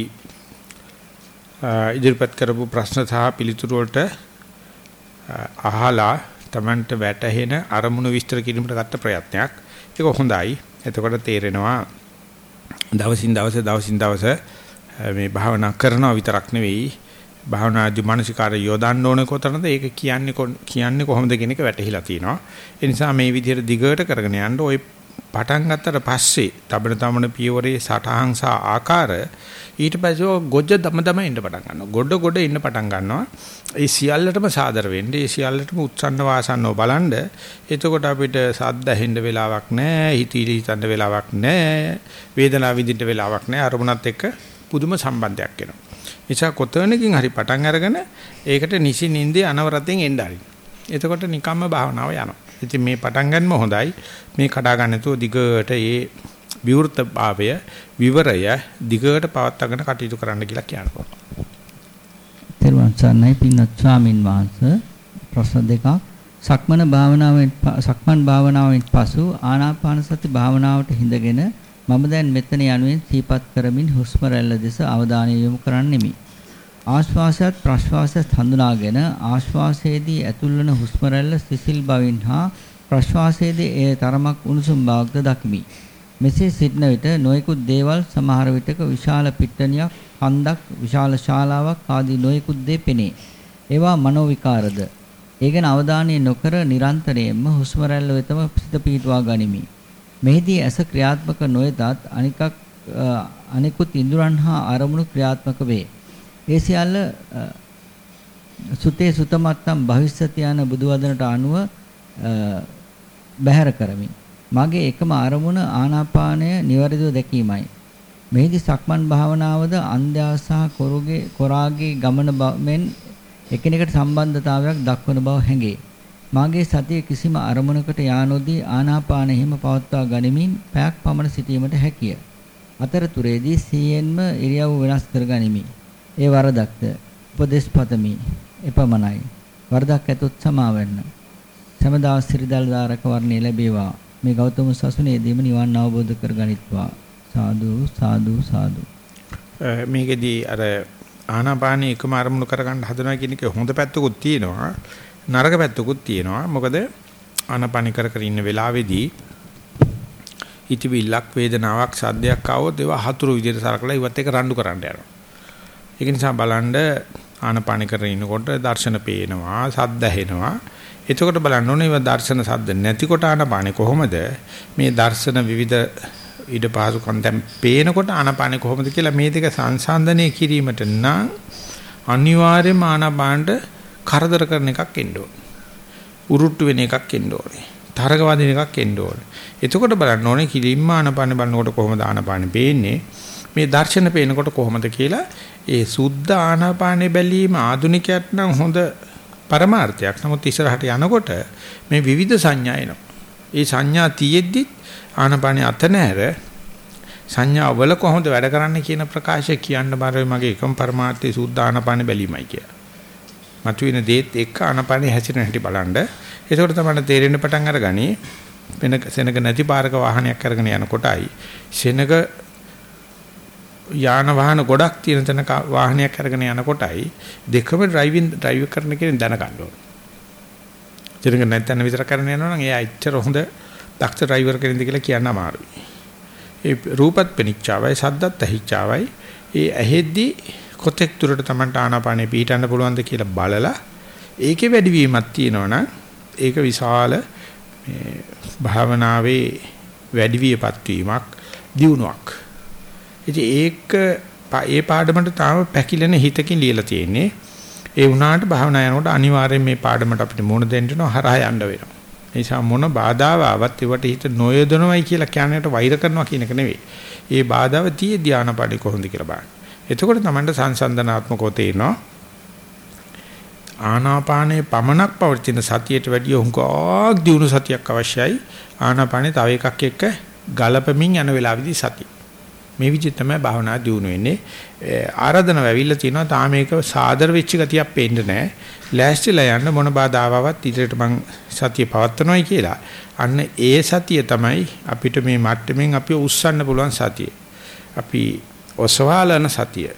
ඉදිරිපත් කරපු ප්‍රශ්න සහ පිළිතුරු වලට අහලා Tamanට වැටහෙන අරමුණු විස්තර කිරීමට ගත්ත ප්‍රයත්නයක්. ඒක හොඳයි. එතකොට තේරෙනවා දවසින් දවස දවසින් දවස මේ භාවනා කරනවා විතරක් නෙවෙයි භාවනාදී මානසිකාරය යොදන්න ඕනේ කොතනද ඒක කියන්නේ කියන්නේ කොහොමද කියන එක වැටහිලා තියෙනවා. ඒ නිසා මේ විදිහට දිගට කරගෙන යන්න ওই පටන් ගත්තට පස්සේ තබන තමන පියවරේ සටහන් සහ ආකාර ඊට පස්සේ ගොජ්ජ දම දම ඉන්න පටන් ගන්නවා. ගොඩ ගොඩ ඉන්න පටන් ගන්නවා. ඒ සියල්ලටම සාදර වෙන්න, ඒ සියල්ලටම උත්සන්න වාසන්නව බලන්න. එතකොට අපිට සද්ද ඇහෙන්න වෙලාවක් නැහැ, හිතීලි හිතන්න වෙලාවක් නැහැ, වේදනාව විඳින්න වෙලාවක් නැහැ. අරමුණත් එක්ක පුදුම සම්බන්ධයක් එනවා. නිසා කොතනකින් හරි පටන් අරගෙන ඒකට නිසි නින්දේ අනවරතෙන් එන්න හරි. එතකොට නිකම්ම භාවනාව යනවා. ඉතින් මේ පටන් ගන්නම හොඳයි. මේ කඩා ගන්න නැතුව දිගට ඒ විවෘත භාවය විවරය දිගට පවත්වාගෙන කටයුතු කරන්න කියලා කියනවා. තෙරුවන් සරණයි පින්වත් ස්වාමින් වහන්සේ ප්‍රශ්න දෙකක් සක්මන භාවනාවෙන් සක්මන් භාවනාවෙන් පසු ආනාපාන සති භාවනාවට හිඳගෙන මම දැන් මෙතන යනුවෙන් සීපත් කරමින් හුස්ම රැල්ල දෙස අවධානය යොමු කරන්නෙමි. ආශ්වාසයත් ප්‍රශ්වාසයත් හඳුනාගෙන ආශ්වාසයේදී ඇතුල්වන හුස්ම රැල්ල සිසිල් බවින් හා ප්‍රශ්වාසයේදී එය තරමක් උණුසුම් බවක්ද දකිමි. මෙසේ සිටන විට නොයෙකුත් දේවල් සමහර විටක විශාල පිට්ටනියක්, හන්දක්, විශාල ශාලාවක් ආදී නොයෙකුත් දේ පෙනේ. ඒවා මනෝ විකාරද. ඒ ගැන අවධානය නොකර නිරන්තරයෙන්ම හුස්ම රැල්ල වෙතම සිත පිහිටුවා ගනිමි. මෙහිදී ඇස ක්‍රියාත්මක නොයතත් අනිකක් අනිකුත් ඉන්ද්‍රයන් හා අරමුණු ක්‍රියාත්මක වේ. ඒ සියල්ල සුතේ සුතමත්තම් භවිෂ්‍යති යන බුදුවදනට අනුව බැහැර කරමි. මගේ එකම අරමුණ ආනාපානය નિවරදිව දැකීමයි. මෙහිදී සක්මන් භාවනාවද අන්ධයා සහ කොරුගේ කොරාගේ ගමන මෙන් එකිනෙකට සම්බන්ධතාවයක් දක්වන බව හැඟේ. මාගේ සතිය කිසිම අරමුණකට යානොදී ආනාපාන හිම පවත්වා ගනිමින් පැයක් පමණ සිටීමට හැකිය. අතරතුරේදී සීයෙන්ම ඉරියව් වෙනස් කර ගනිමි. ඒ වරදක්ද උපදේශ පතමි. එපමණයි. වරදක් ඇතොත් සමාවෙන්න. සමදා සිරිදල් දාරක වර්ණය ලැබේවා. මේ ගෞතම සසුනේදීම නිවන් අවබෝධ කරගනිත්වා. සාදු සාදු සාදු. මේකෙදී අර ආනාපානී එකම අරමුණු කරගන්න හදනවා කියන එක හොඳ පැත්තකුත් තියෙනවා. නරක පැත්තකුත් තියෙනවා. මොකද ආනාපානී කර කර ඉන්න වෙලාවේදී හිතවිල්ලක් වේදනාවක් සද්දයක් ආවොත් ඒවා හතුරු විදිහට සලකලා ඉවත් එක රණ්ඩු කරන්න යනවා. ඒක නිසා බලන්න ආනාපානී කරගෙන ඉන්නකොට දර්ශන පේනවා, සද්ද ඇහෙනවා. එතකොට බලන්න ඕනේ ඒවා දර්ශන සද්ද නැතිකොට ආනාපානේ කොහොමද මේ දර්ශන විවිධ ඊට පහසුකම් දැන් පේනකොට ආනාපානේ කොහොමද කියලා මේ දෙක සංසන්දනය කිරීමට නම් අනිවාර්යයෙන්ම ආනාපානට කරදර කරන එකක් එන්න ඕනේ. උරුට්ටු වෙන එකක් එන්න ඕනේ. තරග වදින එකක් එන්න ඕනේ. එතකොට බලන්න ඕනේ කිලින්ම ආනාපාන බලනකොට කොහොමද ආනාපාන පේන්නේ? මේ දර්ශන පේනකොට කොහොමද කියලා ඒ සුද්ධ ආනාපානේ බැලීම ආදුනිකයට නම් හොඳ පරමාර්ථයක්. නමුත් ඉස්සරහට යනකොට මේ විවිධ සංඥා එනවා. ඒ සංඥා තියෙද්දි ආනපානිය අත නැර සංඥා වල කොහොමද වැඩ කරන්නේ කියන ප්‍රකාශය කියන්න බාරයි මගේ එකම පරමාර්ථයේ සුද්ධ ආනපාන බැලීමයි කියලා. මතුවෙන දේත් එක්ක ආනපානිය හැසිරෙන හැටි බලන්න. එතකොට තමයි තේරෙන්න පටන් අරගනි වෙන සෙනග නැති පාරක වාහනයක් අරගෙන යනකොටයි සෙනග යාන වාහන ගොඩක් තියෙන තැනක වාහනයක් අරගෙන යනකොටයි දෙකම ඩ්‍රයිවිං ඩ්‍රයිව් කරන කෙනෙක් දැනගන්න ඕන. සෙනග නැත්නම් විතර කරගෙන යනවා නම් එයා එච්චර හොඳ දක්ෂ ඩ්‍රයිවර් කෙනෙක්ද කියලා කියන්න අමාරුයි. ඒ රූපත් පෙනිච්චාවයි සද්දත් ඇහිච්චාවයි ඒ ඇහෙද්දි කොතෙක් දුරට Tamanට ආනාපානෙ පිහිටන්න පුළුවන්ද කියලා බලලා ඒකේ වැඩිවීමක් තියෙනවනම් ඒක විශාල මේ භාවනාවේ වැඩිවියපත් වීමක් දියුණුවක්. ඉතින් ඒක ඒ පාඩමට තාම පැකිලෙන හිතකින් ලියලා තියෙන්නේ. ඒ වුණාට භාවනා යනකොට අනිවාර්යෙන් මේ පාඩමට අපිට මුණ දෙන්න වෙනවා හරහා යන්න වෙනවා. ඒ නිසා මොන බාධාව ආවත් ඒවට හිත නොයදනවයි කියලා කියන්නේට වෛර කරනවා කියන එක නෙවෙයි. ඒ බාධාව tie ධානාපඩි කොහොමද කියලා බලන්න. එතකොට තමයි සංසන්දනාත්මකව තේරෙනවා. ආනාපානයේ පමනක් පවතින සතියට වැඩිය හුඟක් දියුණු සතියක් අවශ්‍යයි. ආනාපානේ තව එකක් එක්ක ගලපමින් යන වෙලාවෙදී සතිය. මේ විදිහ තමයි භාවනා දියුණු වෙන්නේ. ආරාධන වෙවිලා තිනවා තාම මේක සාදර වෙච්ච ගතියක් පේන්නේ නැහැ. ලෑස්තිලා යන්න මොන බාධාවක් ඉදිරියට මං සතිය පවත්වනවායි කියලා. අන්න ඒ සතිය තමයි අපිට මේ මට්ටමින් අපි උස්සන්න පුළුවන් සතිය. අපි ඔසවාලන සතිය.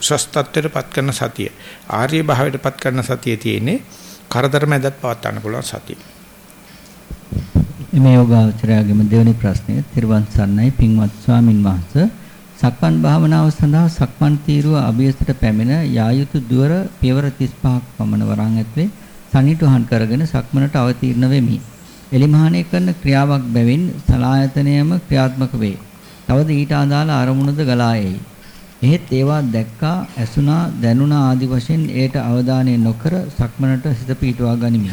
උසස් තත්ත්වයටපත් කරන සතිය. ආර්ය භාවයටපත් කරන සතිය තියෙන්නේ කරදර මැදත් පවත් ගන්න පුළුවන් සතිය. මේ යෝගාචරයාගේම දෙවෙනි ප්‍රශ්නය තිරුවන් සරණයි පින්වත් ස්වාමින් වහන්සේ සක්මන් භාවනාව සඳහා සක්මන් තීරුව අභියසට පැමිණ යා යුතු දුවර පියවර 35ක් පමණ වරන් ඇතුලේ සනිටුහන් කරගෙන සක්මනට අවතීර්ණ වෙමි. එලිමහානේ කරන ක්‍රියාවක් බැවින් සලායතනයම ක්‍රියාත්මක වේ. තවද ඊට අදාළ අරමුණද ගලා එයි. එහෙත් ඒවා දැක්කා, ඇසුණා, දැනුණා ආදි වශයෙන් ඒට අවධානය නොකර සක්මනට සිත පීටවා ගනිමි.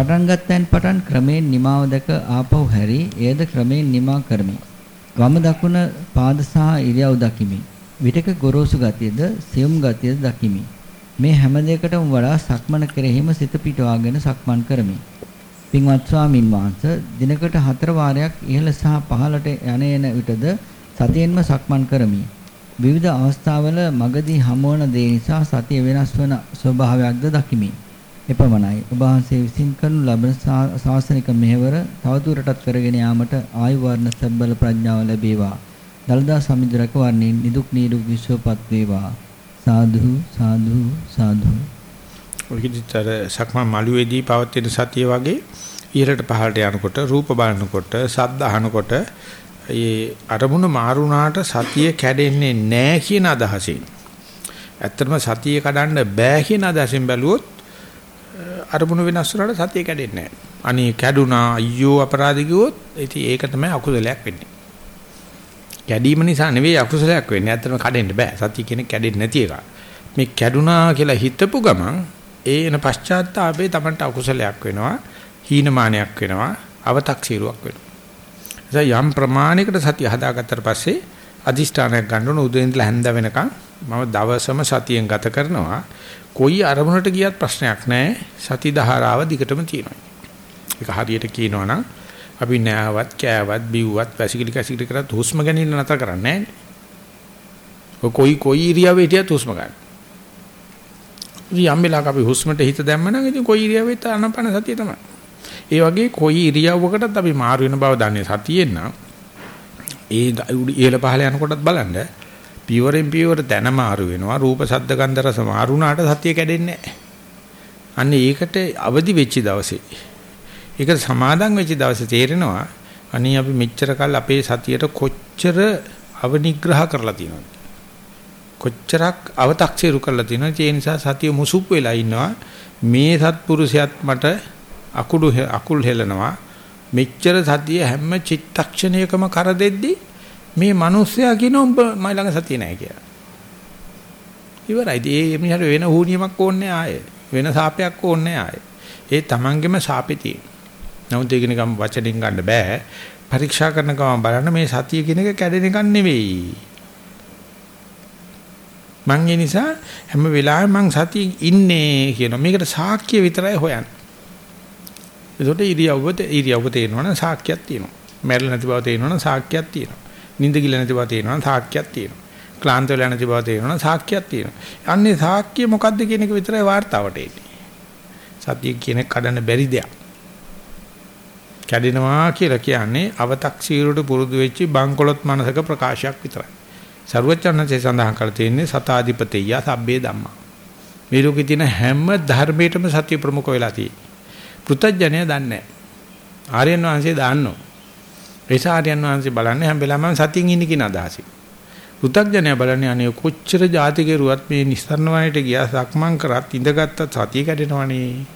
පටන් ගත්තෙන් පටන් ක්‍රමයෙන් නිමාව දැක ආපහු හැරි, එයද ක්‍රමයෙන් නිමා කරමි. වම දකුණ පාද සහ ඉරියව් දකිමි. විටක ගොරෝසු ගතියද, සියුම් ගතියද දකිමි. මේ හැම දෙයකටම වඩා සක්මන කෙරෙහිම සිත පිටවාගෙන සක්මන් කරමි. පින්වත් ස්වාමින් වහන්සේ දිනකට හතර වාරයක් ඉහළ සහ පහළට යන එන විටද සතියෙන්ම සක්මන් කරමි. විවිධ අවස්ථාවල මගදී හමුවන දේ නිසා සතිය වෙනස් වන ස්වභාවයක්ද දකිමි. එපමණයි. ඔබ වහන්සේ විසින් කරනු ලබන ශාසනික මෙහෙවර තවදුරටත් කරගෙන යාමට ආයු වර්ණ සම්බල ප්‍රඥාව ලැබේවා. දලදා සමිද්‍රක වර්ණින් නිදුක් නිරුක් විශ්වපත් වේවා. සාදු සාදු සාදු. ඔයකිතර සක්මන් මළුවේදී පවතින සතිය වගේ ඉහළට පහළට යනකොට රූප බලනකොට ශබ්ද අහනකොට ඒ අරමුණ මාරුණාට සතිය කැඩෙන්නේ නැහැ කියන අදහසින්. ඇත්තටම සතිය කඩන්න බෑ කියන අදහසින් බැලුවොත් අරමුණ වෙනස් වුණාට සතිය කැඩෙන්නේ නැහැ. අනේ කැඩුනා අයියෝ අපරාධ කිව්වොත් ඉතින් ඒක තමයි අකුසලයක් වෙන්නේ. කැඩීම නිසා නෙවෙයි අකුසලයක් වෙන්නේ. ඇත්තටම කඩෙන්න බෑ. සතිය කියන්නේ කැඩෙන්නේ නැති එක. මේ කැඩුනා කියලා හිතපු ගමන් ඒ එන පශ්චාත්තාපේ Tamanට අකුසලයක් වෙනවා. හීනමානයක් වෙනවා. අව탁සීරුවක් වෙනවා. එතන යම් ප්‍රමාණයකට සතිය හදාගත්තට පස්සේ අදිෂ්ඨානයක් ගන්න ඕන උදේ ඉඳලා හැන්ද වෙනකන් මම දවසම සතියෙන් ගත කරනවා. කොයි අරමුණට ගියත් ප්‍රශ්නයක් නැහැ. සති ධාරාව දිගටම තියෙනවා. ඒක හරියට කියනවා නම් අපි නෑවත් කෑවත් බිව්වත් වැසිකිලි කැසිකිලි කරත් හුස්ම ගැනීම නතර කරන්නේ නැහැ. කොයි කොයි ඉරියව්වේ හිටියත් හුස්ම ගන්න. ඉතින් යම් වෙලාවක අපි හුස්මට හිත දැම්ම නම් ඉතින් කොයි ඉරියව්වෙත් ආනපන සතිය තමයි. ඒ වගේ කොයි ඉරියව්වකටත් අපි මාරු වෙන බව දන්නේ සතියෙන් නම් ඒ ඉහළ පහළ යනකොටත් බලන්න පියවරෙන් පියවර දැන මාරු වෙනවා. රූප ශබ්ද ගන්ධ රස මාරුණාට සතිය කැඩෙන්නේ නැහැ. අන්න ඒකට අවදි වෙච්ච දවසේ ඒකට සමාදන් වෙච්ච දවසේ තේරෙනවා අනේ අපි මෙච්චර කල් අපේ සතියට කොච්චර අවනිග්‍රහ කරලා තියෙනවද? කොච්චරක් අව탁සිරු කරලා තියෙනවද? ඒ නිසා සතිය මුසුප් වෙලා ඉන්නවා. මේ සත්පුරුෂයත් මට අකුඩු අකුල් හෙලනවා. මෙච්චර සතිය හැම චිත්තක්ෂණයකම කර දෙද්දි මේ මිනිස්සයා කියන උඹ මයි ළඟ සතිය නැහැ කියලා. ඉවරයි. ඒ මිනිහට වෙන හුනියමක් ඕනේ ආයේ. වෙන සාපයක් ඕනේ ආයේ. ඒ තමන්ගෙම සාපෙතියි. නමුත් ඒක නිකම් වචනින් ගන්න බෑ. පරීක්ෂා කරන ගමන් බලන්න මේ සතිය කියන එක කැඩෙන එකක් නෙවෙයි. මං ඒ නිසා හැම වෙලාවෙම මං සතියින් ඉන්නේ කියන මේකට සාක්ෂිය විතරයි හොයන්නේ. ඒකට ඉරියව්ව ඉරියව්ව තේරෙනවනම් සාක්ෂියක් තියෙනවා. මැරෙලා නැති බව තේරෙනවනම් සාක්ෂියක් තියෙනවා. නිින්ද කිල නැති බව තේරෙනවා සාක්කියක් තියෙනවා. ක්ලාන්ත වෙලා නැති බව තේරෙනවා සාක්කියක් තියෙනවා. අන්නේ සාක්කිය මොකද්ද කියන එක විතරයි වார்த்தාවට එන්නේ. සතිය කියන කඩන්න බැරි දෙයක්. කැඩෙනවා කියලා කියන්නේ අව탁සීරුවට පුරුදු වෙච්ච බංකොලොත් මනසක ප්‍රකාශයක් විතරයි. ਸਰවචන්නසේ සඳහන් කර තියෙන්නේ සතාධිපතිය සබ්බේ ධම්මා. මේ ලෝකේ තියෙන හැම ධර්මයකම සත්‍ය ප්‍රමුඛ වෙලා තියෙන්නේ. පෘථජ්ජනය දන්නේ නැහැ. ආර්යයන් වහන්සේ දාන්නෝ ඒස ආර්යයන් වහන්සේ බලන්නේ හැම වෙලාවෙම සතියින් ඉන්න කියන අදහසින්. පෘතජ්ජනය බලන්නේ අනේ කොච්චර જાති කෙරුවත් මේ නිස්සරණ වණයට ගියා සක්මන් කරත් ඉඳගත්ත සතිය කැඩෙනවනේ.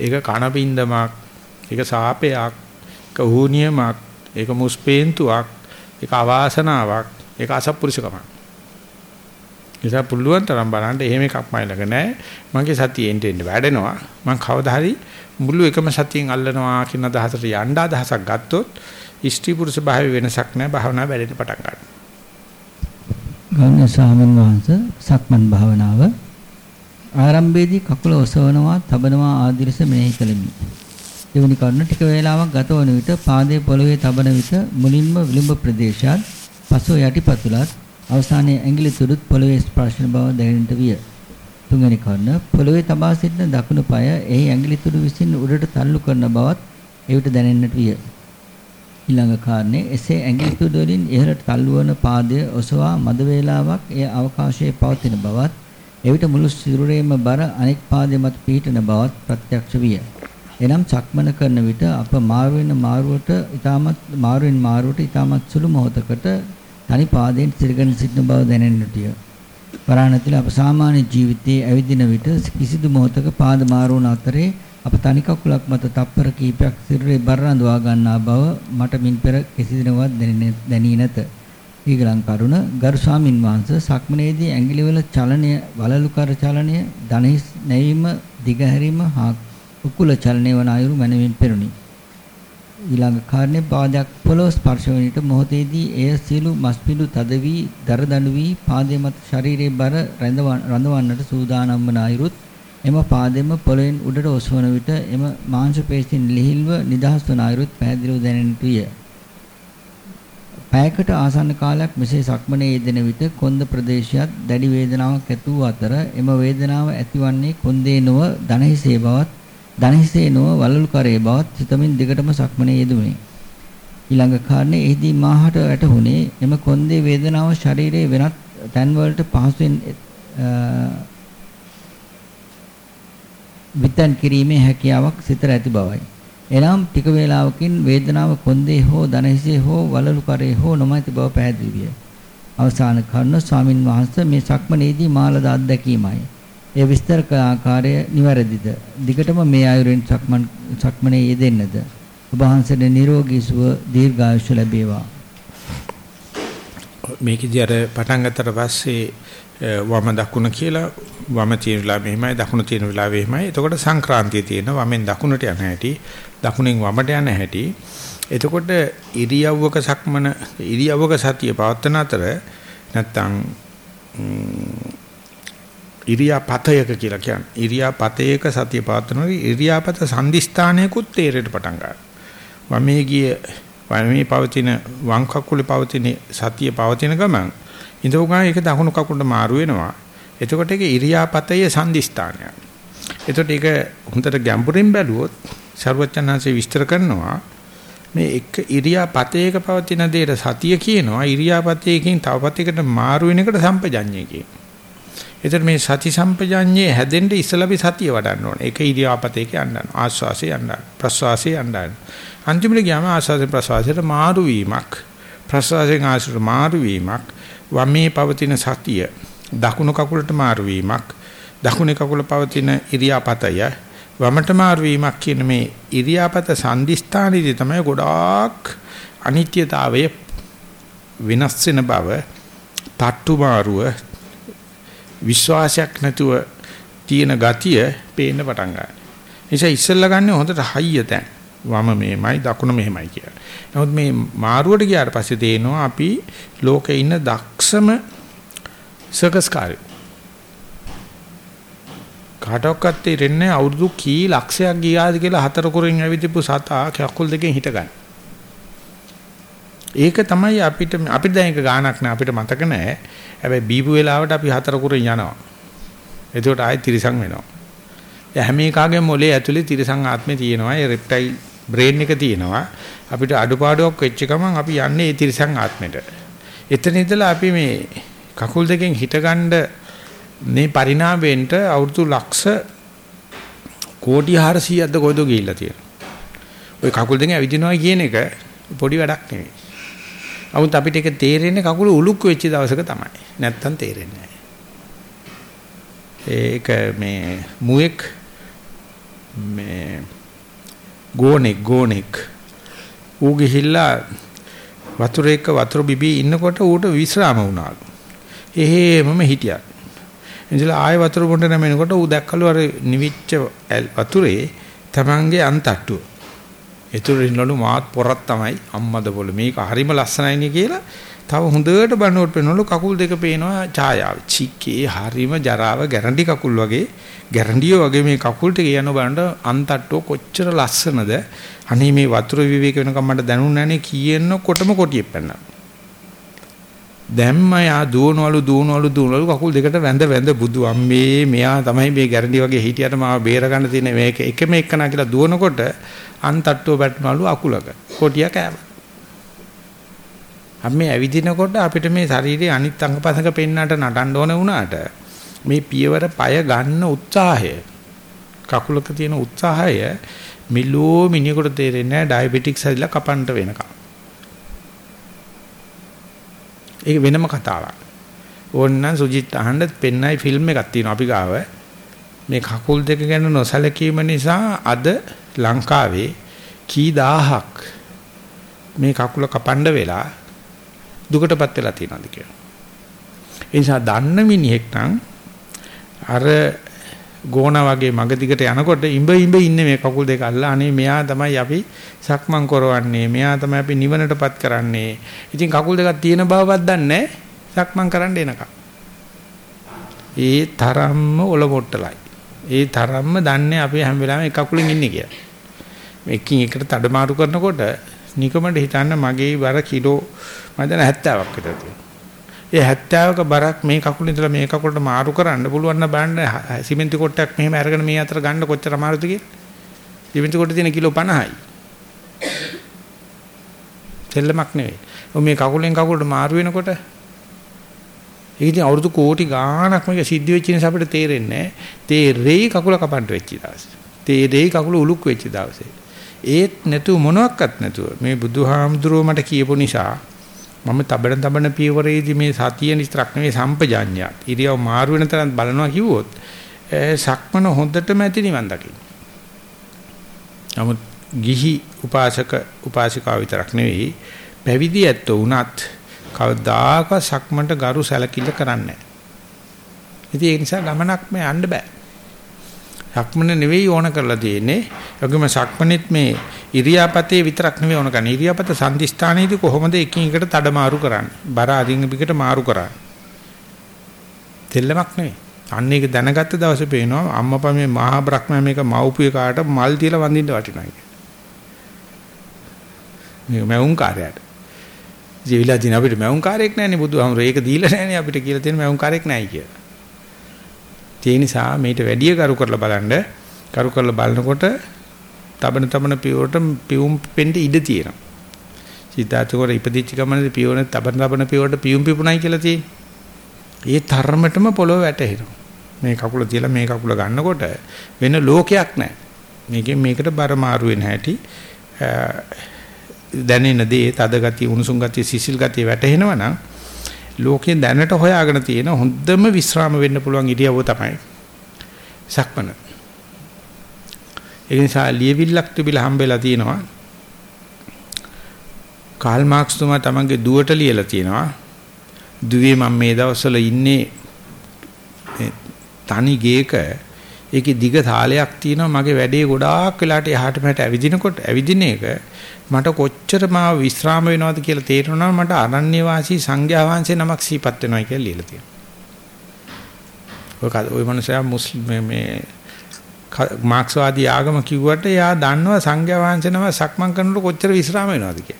ඒක කනපින්දමක්, ඒක සාපයක්, ඒක හුනියමක්, ඒක මුස්පේන්තුවක්, ඒක අවාසනාවක්, ඒක අසත්පුරුෂකමක්. නිසා පුළුවන් තරම් බලන්න එහෙම එකක් මයිලක නැහැ. මගේ සතියෙන් එන්න වැඩෙනවා. මං කවදා හරි මුළු එකම සතියෙන් අල්ලනවා කියන අදහසට යන්න අදහසක් ගත්තොත් ඉෂ්ටි පුරුෂ භාවය වෙනසක් නැහැ. භාවනාව වැඩෙන්න පටන් ගන්නවා. ගෞරවනීය ස්වාමීන් වහන්සේ සක්මන් භාවනාව ආරම්භයේදී කකුල ඔසවනවා, තබනවා ආදී ලෙස මෙනෙහි කළෙමි. දෙවනි කරුණ ටික වේලාවක් ගතවන විට පාදයේ පොළවේ තබන විට මුලින්ම විලුඹ ප්‍රදේශයත්, පසුව යටිපතුලත්, අවසානයේ ඇඟිලි තුඩුත් පොළවේ ස්පර්ශන බව දැනෙන්නට විය. තුන්වෙනි කරුණ පොළවේ තබා සිටින දකුණු පාය එහි ඇඟිලි තුඩු විසින් උඩට තල්ලු කරන බවත් එවිට දැනෙන්නට විය. ඊළඟ කාරණේ එසේ ඇඟිලි තුඩු වලින් ඉහළට තල්ලු වන පාදය ඔසවා මද වේලාවක් එය අවකාශයේ පවතින බවත් එවිට මුළු සිරුරේම බර අනෙක් පාදය මත පිහිටන බවත් ප්‍රත්‍යක්ෂ විය. එනම් සක්මන කරන විට අප මාරු වෙන මාරුවට ඊටමත් මාරුවෙන් මාරුවට ඊටමත් සුළු මොහොතකට තනි පාදයෙන් සිරගෙන සිටින බව දැනෙන්නටිය. වරාණතිල අප සාමාන්‍ය ජීවිතයේ ඇවිදින විට කිසිදු මොහොතක පාද මාරු වන අතරේ අප තනි කකුලක් මත තප්පර කීපයක් සිරුරේ බර රඳවා ගන්නා බව මට මින් පෙර කිසිදිනවත් දැනී නැත. ඊගලං කරුණ ගරු ස්වාමින් වහන්සේ සක්මනේදී ඇඟිලිවල චලනය වලලු කර චලනය දණහිස් නැවීම දිගහැරීම හා උකුල චලනය වන අයුරු මනමින් පෙරුණි. ඊළඟ කාරණේ පාදයක් පොළොව ස්පර්ශ වන විට මොහොතේදී එය සියලු මස්පිඩු තද වී දර දඬු වී පාදයේ මත ශරීරයේ බර රඳවන්නට සූදානම් වන අයුරුත් එම පාදෙම පොළොවෙන් උඩට ඔසවන විට එම මාංශ පේශීන් ලිහිල්ව නිදහස් වන අයුරුත් පැහැදිලිව දැනෙන්නට විය. පැයකට ආසන්න කාලයක් මෙසේ සක්මනේ යෙදෙන විට කොන්ද ප්‍රදේශයත් දැඩි වේදනාවක් ඇති වූ අතර එම වේදනාව ඇතිවන්නේ කොන්දේ නොව දණහිසේ බවත් දණහිසේ නොව වලලු කරේ බවත් සිතමින් දිගටම සක්මනේ යෙදුණි. ඊළඟ කාරණේ එහිදී මාහට වැටහුණේ එම කොන්දේ වේදනාව ශරීරයේ වෙනත් තැන්වලට පහසුවෙන් විතන් කිරීමේ හැකියාවක් සිතට ඇති බවයි. එනම් ටික වේලාවකින් වේදනාව කොන්දේ හෝ දනහිසේ හෝ වලලු කරේ හෝ නොමැති බව පැහැදිලි විය. අවසාන කරුණ ස්වාමින් වහන්සේ මේ සක්මනේදී මාලද අත්දැකීමයි. ඒ විස්තර කළ ආකාරය නිවැරදිද? දිගටම මේ ආයුරෙන් සක්මන් සක්මනේ යෙදෙන්නද? ඔබ වහන්සේට නිරෝගී සුව දීර්ඝායුෂ ලැබේවා. මේකදී අර පටන් ගත්තට පස්සේ වම දකුණ කියලා වම තියෙන වෙලාව මෙහෙමයි දකුණ තියෙන වෙලාව මෙහෙමයි. එතකොට සංක්‍රාන්තිය තියෙන වමෙන් දකුණට යන හැටි දකුණෙන් වමට යන හැටි. එතකොට ඉරියව්වක සක්මන ඉරියව්වක සතිය පවත්වන අතර නැත්තම් ඉරියාපතයක කියලා කියන්නේ. ඉරියාපතයක සතිය පවත්වනකොට ඉරියාපත සංදිස්ථානයකුත් තේරෙට පටන් ගන්නවා. වමේ ගිය වමේ පවතින වම් කකුලේ පවතින සතිය පවතින ගමන් ඉඳෝගා ඒක දකුණු කකුලට මාරු වෙනවා. එතකොට ඒක ඉරියාපතයේ සංදිස්ථානයක්. එතකොට ඒක හොඳට ගැඹුරින් බැලුවොත් ਸਰවචනහන්සේ විස්තර කරනවා මේ එක ඉරියාපතයක පවතින දෙයට සතිය කියනවා ඉරියාපතයකින් තව පතයකට මාරු වෙන එකට සම්පජඤ්ඤය කියනවා. එතකොට මේ සති සම්පජඤ්ඤේ හැදෙන්න ඉස්සලා අපි සතිය වඩන්න ඕනේ. ඒක ඉරියාපතයක යන්න ආස්වාසේ යන්න ප්‍රස්වාසේ යන්න. අන්තිමට ගියාම ආස්වාසේ ප්‍රස්වාසයට මාරු වීමක් ප්‍රස්වාසයෙන් ආශ්‍රිත මාරු වීමක් වමේ පවතින සතිය දකුණු කකුලට මාරු වීමක් දකුණේ කකුල පවතින ඉරියාපතය වමට මාරු වීමක් කියන මේ ඉරියාපත සංදිස්ථානයේදී තමයි ගොඩාක් අනිත්‍යතාවය විනාශ වෙන බව තට්ටු මාරුව විශ්වාසයක් නැතුව තියෙන ගතිය පේන්න පටන් ගන්නවා. නිසා ඉස්සෙල්ලා ගන්න හොඳට හයිය තැන්. වම මෙහෙමයි දකුණ මෙහෙමයි කියලා. නමුත් මේ මාරුවට ගියාට පස්සේ තේනවා අපි ලෝකේ ඉන්න දක්ෂම සර්කස් කාර්යෝ. කාටවත් තේරෙන්නේ අවුරුදු කී ලක්ෂයක් ගියාද කියලා හතර කුරෙන් ඇවිදපු සතා කකුල් දෙකෙන් හිට ගන්න. ඒක තමයි අපිට අපිට දැන් එක ගාණක් නෑ අපිට මතක නෑ. හැබැයි බීපු වෙලාවට අපි හතර කුරෙන් යනවා. එතකොට ආයෙත් තිරසං වෙනවා. හැම එකාගේම මොලේ ඇතුලේ තිරසං ආත්මේ තියෙනවා. ඒ රෙප්ටයිල් බ්‍රේන් එක තියෙනවා. අපිට අඩුපාඩුවක් වෙච්ච ගමන් අපි යන්නේ ඒ තිරසං ආත්මෙට. එතන ඉඳලා අපි මේ කකුල් දෙකෙන් හිටගන්න මේ පරිණාමයෙන්ට අවුරුදු ලක්ෂ කෝටි 400ක්ද කොයිද ගිහිල්ලා තියෙනවා. ওই කකුල් දෙකෙන් ඇවිදිනවා කියන එක පොඩි වැඩක් නෙවෙයි. 아무ත් අපිට ඒක තේරෙන්නේ කකුල උලුක් වෙච්ච දවසක තමයි. නැත්තම් තේරෙන්නේ ඒක මේ මුවෙක් මේ ගෝනෙක් ගෝනෙක් ඌ ගිහිල්ලා වතුර එක වතුර බිබී ඉන්නකොට ඌට විශ්‍රාම වුණාලු. එහෙමම හිටියා. ඉඳලා ආය වතුර බොන්න නැමෙනකොට ඌ දැක්කලු අර නිවිච්ච වතුරේ තමන්ගේ අන්තට්ටුව. ඒතරින්ලු මාත් පොරක් තමයි අම්මද පොළ මේක හරිම ලස්සනයිනේ කියලා තව හොඳට බලනකොට පේනවලු කකුල් දෙක පේනවා ඡායාව. චික්කේ හරිම ජරාව ගැරන්ටි කකුල් වගේ ගැරන්ඩියෝ වගේ මේ කකුල් ටික යන බලන්න අන්තට්ටෝ කොච්චර ලස්සනද. අනේ මේ වතුර විවේක වෙනකම් මට දැනුන්නේ නැනේ කියනකොටම කොටියෙක් පැන්නා. දැම්ම යා දුවනවලු දුවනවලු දුවනවලු කකුල් දෙකට වැඳ වැඳ බුදු අම්මේ මෙයා තමයි මේ ගැරන්ඩි වගේ හිටියට මාව බේර ගන්න තියෙන මේක එකම එක්කනා කියලා දුවනකොට අන්තට්ටුව පැටනවලු අකුලක. කොටිය කෑවා අපි මේ ඇවිදිනකොට අපිට මේ ශරීරයේ අනිත් අංගපසක පෙන්නට නටන්න ඕන වුණාට මේ පියවර পায় ගන්න උත්සාහය කකුලක තියෙන උත්සාහය මිලෝ මිනිහෙකුට තේරෙන්නේ නැහැ. ඩයබටික්ස් හැදිලා කපන්න වෙනකම්. ඒක වෙනම කතාවක්. ඕන්නම් සුජිත් අහන්න පෙන්නයි ෆිල්ම් එකක් තියෙනවා අපි ගාව. මේ කකුල් දෙක ගැන නොසලකීම නිසා අද ලංකාවේ කී දහහක් මේ කකුල කපන්න වෙලා දුකටපත් වෙලා තියෙනවාද කියලා. ඒ නිසා දන්න මිනිහෙක් නම් අර ගෝණ වගේ මග දිගට යනකොට ඉඹ ඉඹ ඉන්නේ මේ කකුල් දෙක අල්ලා. අනේ මෙයා තමයි අපි සක්මන් කරවන්නේ. මෙයා තමයි අපි නිවනටපත් කරන්නේ. ඉතින් කකුල් දෙකක් තියෙන බවවත් දන්නේ සක්මන් කරන්න එනකම්. ඒ තරම්ම ඔලොමොට්ටලයි. ඒ තරම්ම දන්නේ අපි හැම වෙලාවෙම එක කකුලෙන් ඉන්නේ කියලා. එකින් එකට තඩමාරු කරනකොට නිකමඩ හිතන්න මගේ බර කිලෝ මම දැන් 70ක් විතර තියෙනවා. ඒ 70ක බරක් මේ කකුලේ ඉඳලා මේ කකුලට මාරු කරන්න පුළුවන් නම් බලන්න සිමෙන්ති කොටයක් මෙහෙම අරගෙන මේ අතර ගන්න කොච්චර අමාරුද කියලා. සිමෙන්ති කොට තියෙන කිලෝ 50යි. දෙල්ලමක් නෙවෙයි. මේ කකුලෙන් කකුලට මාරු වෙනකොට ඒක ඉතින් අවුරුදු කෝටි ගාණක් මේක සිද්ධ වෙච්ච නිසා අපිට තේරෙන්නේ නැහැ. තේරෙයි කකුල කපන්න වෙච්ච දවසේ. තේරෙයි කකුල උලුක් වෙච්ච දවසේ. ඒත් නැතුව මොනවත් නැතුව මේ බුදුහාමුදුරුව මට කියපු නිසා මම තබන තබන පියවරේදී මේ සතිය නිස්තරක් නෙවෙයි සම්පජාඤ්ඤයත් ඉරියව් මාරු වෙන තරම් බලනවා කිව්වොත් සක්මන හොඳටම ඇති නිවන් දකින්න. නමුත් ගිහි උපාසක උපාසිකා විතරක් නෙවෙයි පැවිදි ඇත්තෝ වුණත් කවදාකවත් සක්මන්ට ගරු සැලකිල්ල කරන්නේ නැහැ. ඉතින් ඒ නිසා ගමනක් මේ යන්න බෑ. සක්මන නෙවෙයි ඕන කරලා තියෙන්නේ. යගම සක්මනෙත් මේ ඉරියාපතේ විතරක් නෙවෙයි ඕන කරන්නේ. ඉරියාපත සංදිස්ථානයේදී කොහොමද එකින් එකට තඩ මාරු කරන්නේ? බර අදින් පිටට මාරු කරන්නේ. දෙල්ලමක් නෙවෙයි. අන්න ඒක දැනගත්ත දවසේ පේනවා අම්මපා මේ මහා බ්‍රහ්මයා මේක මව්පිය කාට මල් තියලා වඳින්න වටිනවා කියලා. මේ මවුන් කාර්යයට. ජීවිලා දින අපිට මවුන් කාර්යයක් නැහැනේ බුදුහාමුදුරේ ඒක දීලා නැහැනේ අපිට කියලා තියෙන මවුන් කාර්යයක් නැහැ කියලා. ඒ නිසා මේට වැඩි කරු කරලා බලන්න කරු කරලා බලනකොට තබන තබන පියවරට පියුම් පෙන්න ඉඩ තියෙනවා. සිතාතකොට ඉපදිච්ච ගමනේ පියවර තබන තබන පියවරට පියුම් පිපුණයි කියලා තියෙන්නේ. ඒ තරමටම පොළොව වැටෙනවා. මේ කකුල තියලා මේ කකුල ගන්නකොට වෙන ලෝකයක් නැහැ. මේකෙන් මේකට බර මාරු වෙන හැටි දැනෙන දේ තද ගතිය උණුසුම් ගතිය සිසිල් ගතිය වැටෙනවා නම් ලෝකේ දැනට හොයාගෙන තියෙන හොඳම විස්රාම වෙන්න පුළුවන් ඉරියව්ව තමයි සක්මන. ඒ නිසා ලියවිල්ලක් තිබිලා හම්බෙලා තියෙනවා. කාල් මාක්ස් තුමා තමන්ගේ දුවට ලියලා තියෙනවා. දුවේ මම මේ දවස්වල ඉන්නේ තනි ගේක ඒකේ දිග තාලයක් තියෙනවා මගේ වැඩේ ගොඩාක් වෙලාට එහාට මෙහාට ඇවිදිනකොට ඇවිදින එක මට කොච්චර මාව විස්්‍රාම වෙනවද කියලා තේරෙනවා මට අරණ්‍ය වාසී සංඝයා වහන්සේ නමක් සිහිපත් වෙනවා කියලා ලියලා තියෙනවා. ඔය ඔය මනුස්සයා මුස්ලිම් මේ මාක්ස්වාදී ආගම කිව්වට එයා දන්නවා සංඝයා වහන්සේ නම සක්මන් කරනකොට කොච්චර විස්්‍රාම වෙනවද කියලා.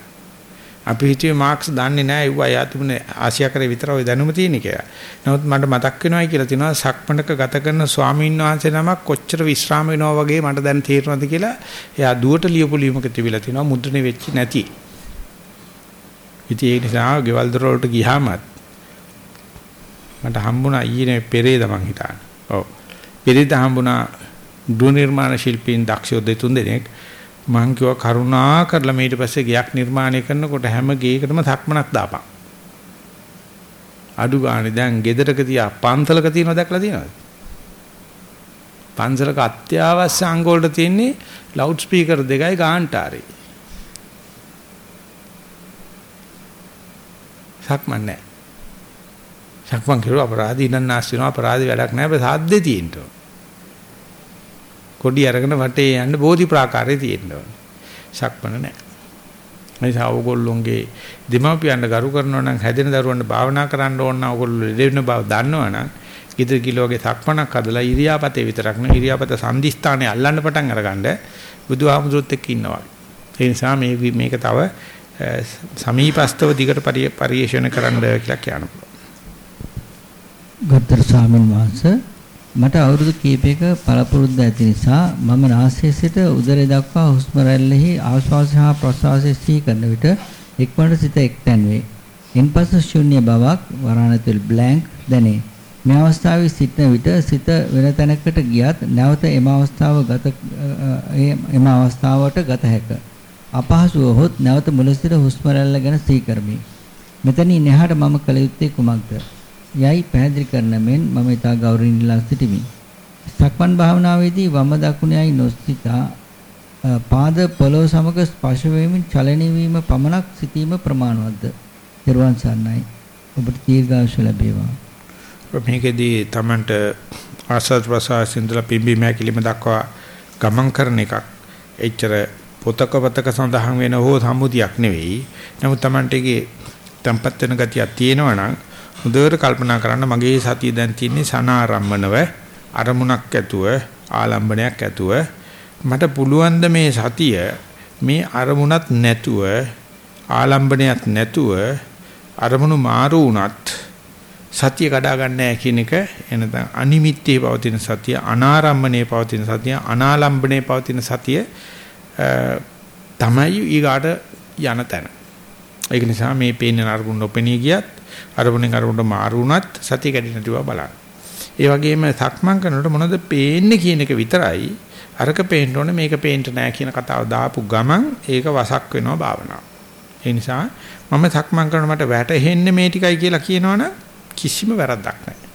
අපි හිතුවේ මාක්ස් දන්නේ නැහැ ඒවා යා තිබුණේ ආසියා කරේ විතර ওই දැනුම තියෙන කියලා. නමුත් මට මතක් වෙනවායි කියලා තියෙනවා සක්මණක ගත කරන ස්වාමීන් වහන්සේ නමක් කොච්චර විශ්‍රාම වෙනවා වගේ මට දැන් තේරෙනවද කියලා එයා දුවට ලියපු ලියුමක තිබිලා තිනවා මුද්‍රණය වෙච්ච නැති. ඉතින් ඒ නිසා ගෙවල් දොර වලට ගියාමත් මට හම්බුණා ඊයේ පෙරේද මං හිතාන. ඔව්. පෙරේද හම්බුණා ගෘහ නිර්මාණ ශිල්පීන් දක්ෂයෝ දෙතුන් දෙනෙක් මං කිව්වා කරුණා කරලා ඊට පස්සේ ගයක් නිර්මාණය කරනකොට හැම ගේකටම සක්මනක් දාපන්. අඩු ගානේ දැන් ගෙදරක තියා පන්සලක තියනවා දැක්ලා තියෙනවද? පන්සලක අත්‍යවශ්‍ය අංග වලට තියෙන්නේ ලවුඩ් ස්පීකර් දෙකයි ගාන්ටාරේ. සක්මන් නැහැ. සක්මන් කරුවා අපරාධී ඉන්න නැස් වෙනවා අපරාධී වැඩක් නැහැ බෑ සාද්දේ තියෙන්න ඕන. කොඩි අරගෙන වටේ යන්න බෝධි ප්‍රාකාරයේ තියෙන්න ඕන. සක්මන නැහැ. නිසා ඕගොල්ලොන්ගේ දෙමාපියන්ට ගරු කරනවා නම් හැදෙන දරුවන්ට භාවනා කරන්න ඕන නම් ඕගොල්ලෝ ලෙඩෙන බව දන්නවනම් ඊතර කිලෝගේ සක්මනක් හදලා ඉරියාපතේ විතරක් නෙවෙයි ඉරියාපත සංදිස්ථානේ අල්ලන්න පටන් අරගන්න බුදුහාමුදුරුත් එක්ක ඉන්නවා. ඒ නිසා මේ මේක තව සමීපස්තව දිගට පරිේශන කරන්න කියලා කියන්න පුළුවන්. ගත්තර ස්වාමීන් වහන්සේ මට අවුරුදු කීපයක පළපුරුද්ද ඇති නිසා මම නාසයේ සිට උදරය දක්වා හුස්ම රැල්ලෙහි ආශ්වාස හා ප්‍රශ්වාසය සිහි කරන විට එක්වර සිත එක්තැන් වේ. ඉන්පසු ශූන්‍ය බවක් වරණතුල් බ්ලැන්ක් දැනේ. මේ අවස්ථාවේ සිටන විට සිත වෙන තැනකට ගියත් නැවත එම අවස්ථාව ගත එම අවස්ථාවට ගත හැක. අපහසුව හොත් නැවත මුල සිට හුස්ම රැල්ල ගැන සිහි කරමි. මෙතනින් එහාට මම කළ යුත්තේ කුමක්ද? යයි පැහැදිලි කරන මෙන් මම ඊට ගෞරවණීයලා සිටිමි. සක්මන් භාවනාවේදී වම දකුණ යයි නොසිතා පාද පොළොව සමග ස්පර්ශ වීමෙන් චලනය වීම පමණක් සිටීම ප්‍රමාණවත්ද? ත්වන් සන්නයි. ඔබට දීර්ඝායුෂ ලැබේවා. මේකෙදී Tamanට ආසත් ප්‍රසාසින්දලා පිම්බි මෑකිලිම දක්වා ගමන් කරන එකක් එච්චර පොතක පතක සඳහන් වෙන හෝ සම්මුතියක් නෙවෙයි. නමුත් Tamanට ඒකේ tempat වෙන ගතියක් තියෙනවා නම් හොඳට කල්පනා කරන්න මගේ සතිය දැන් තියෙන්නේ සනාරම්මනව අරමුණක් ඇතුව ආලම්බනයක් ඇතුව මට පුළුවන් මේ සතිය මේ අරමුණත් නැතුව ආලම්බනයක් නැතුව අරමුණු මාරු වුණත් සතිය කඩා ගන්නෑ කියන එක එනතන අනිමිත්තේ පවතින සතිය අනාරම්මනේ පවතින සතිය අනාලම්බනේ පවතින සතිය තමයි ඊගාට යන තැන. ඒක නිසා මේ පේන අරමුණ නොපෙනී ගියත් අරමුණෙන් අරමුණට මාරු වුණත් සතිය කැඩෙන්නේ නැතුව බලන්න. ඒ වගේම සක්මන් කරනකොට මොනවද පේන්නේ කියන එක විතරයි අරක පේන්න ඕනේ මේක පේන්න නෑ කියන කතාව දාපු ගමන් ඒක වසක් වෙනවා භාවනාව. ඒ නිසා මම සක්මන් කරන මට වැටෙන්නේ මේ ටිකයි කියලා කියනවනම් කිසිම වැරද්දක් නැහැ.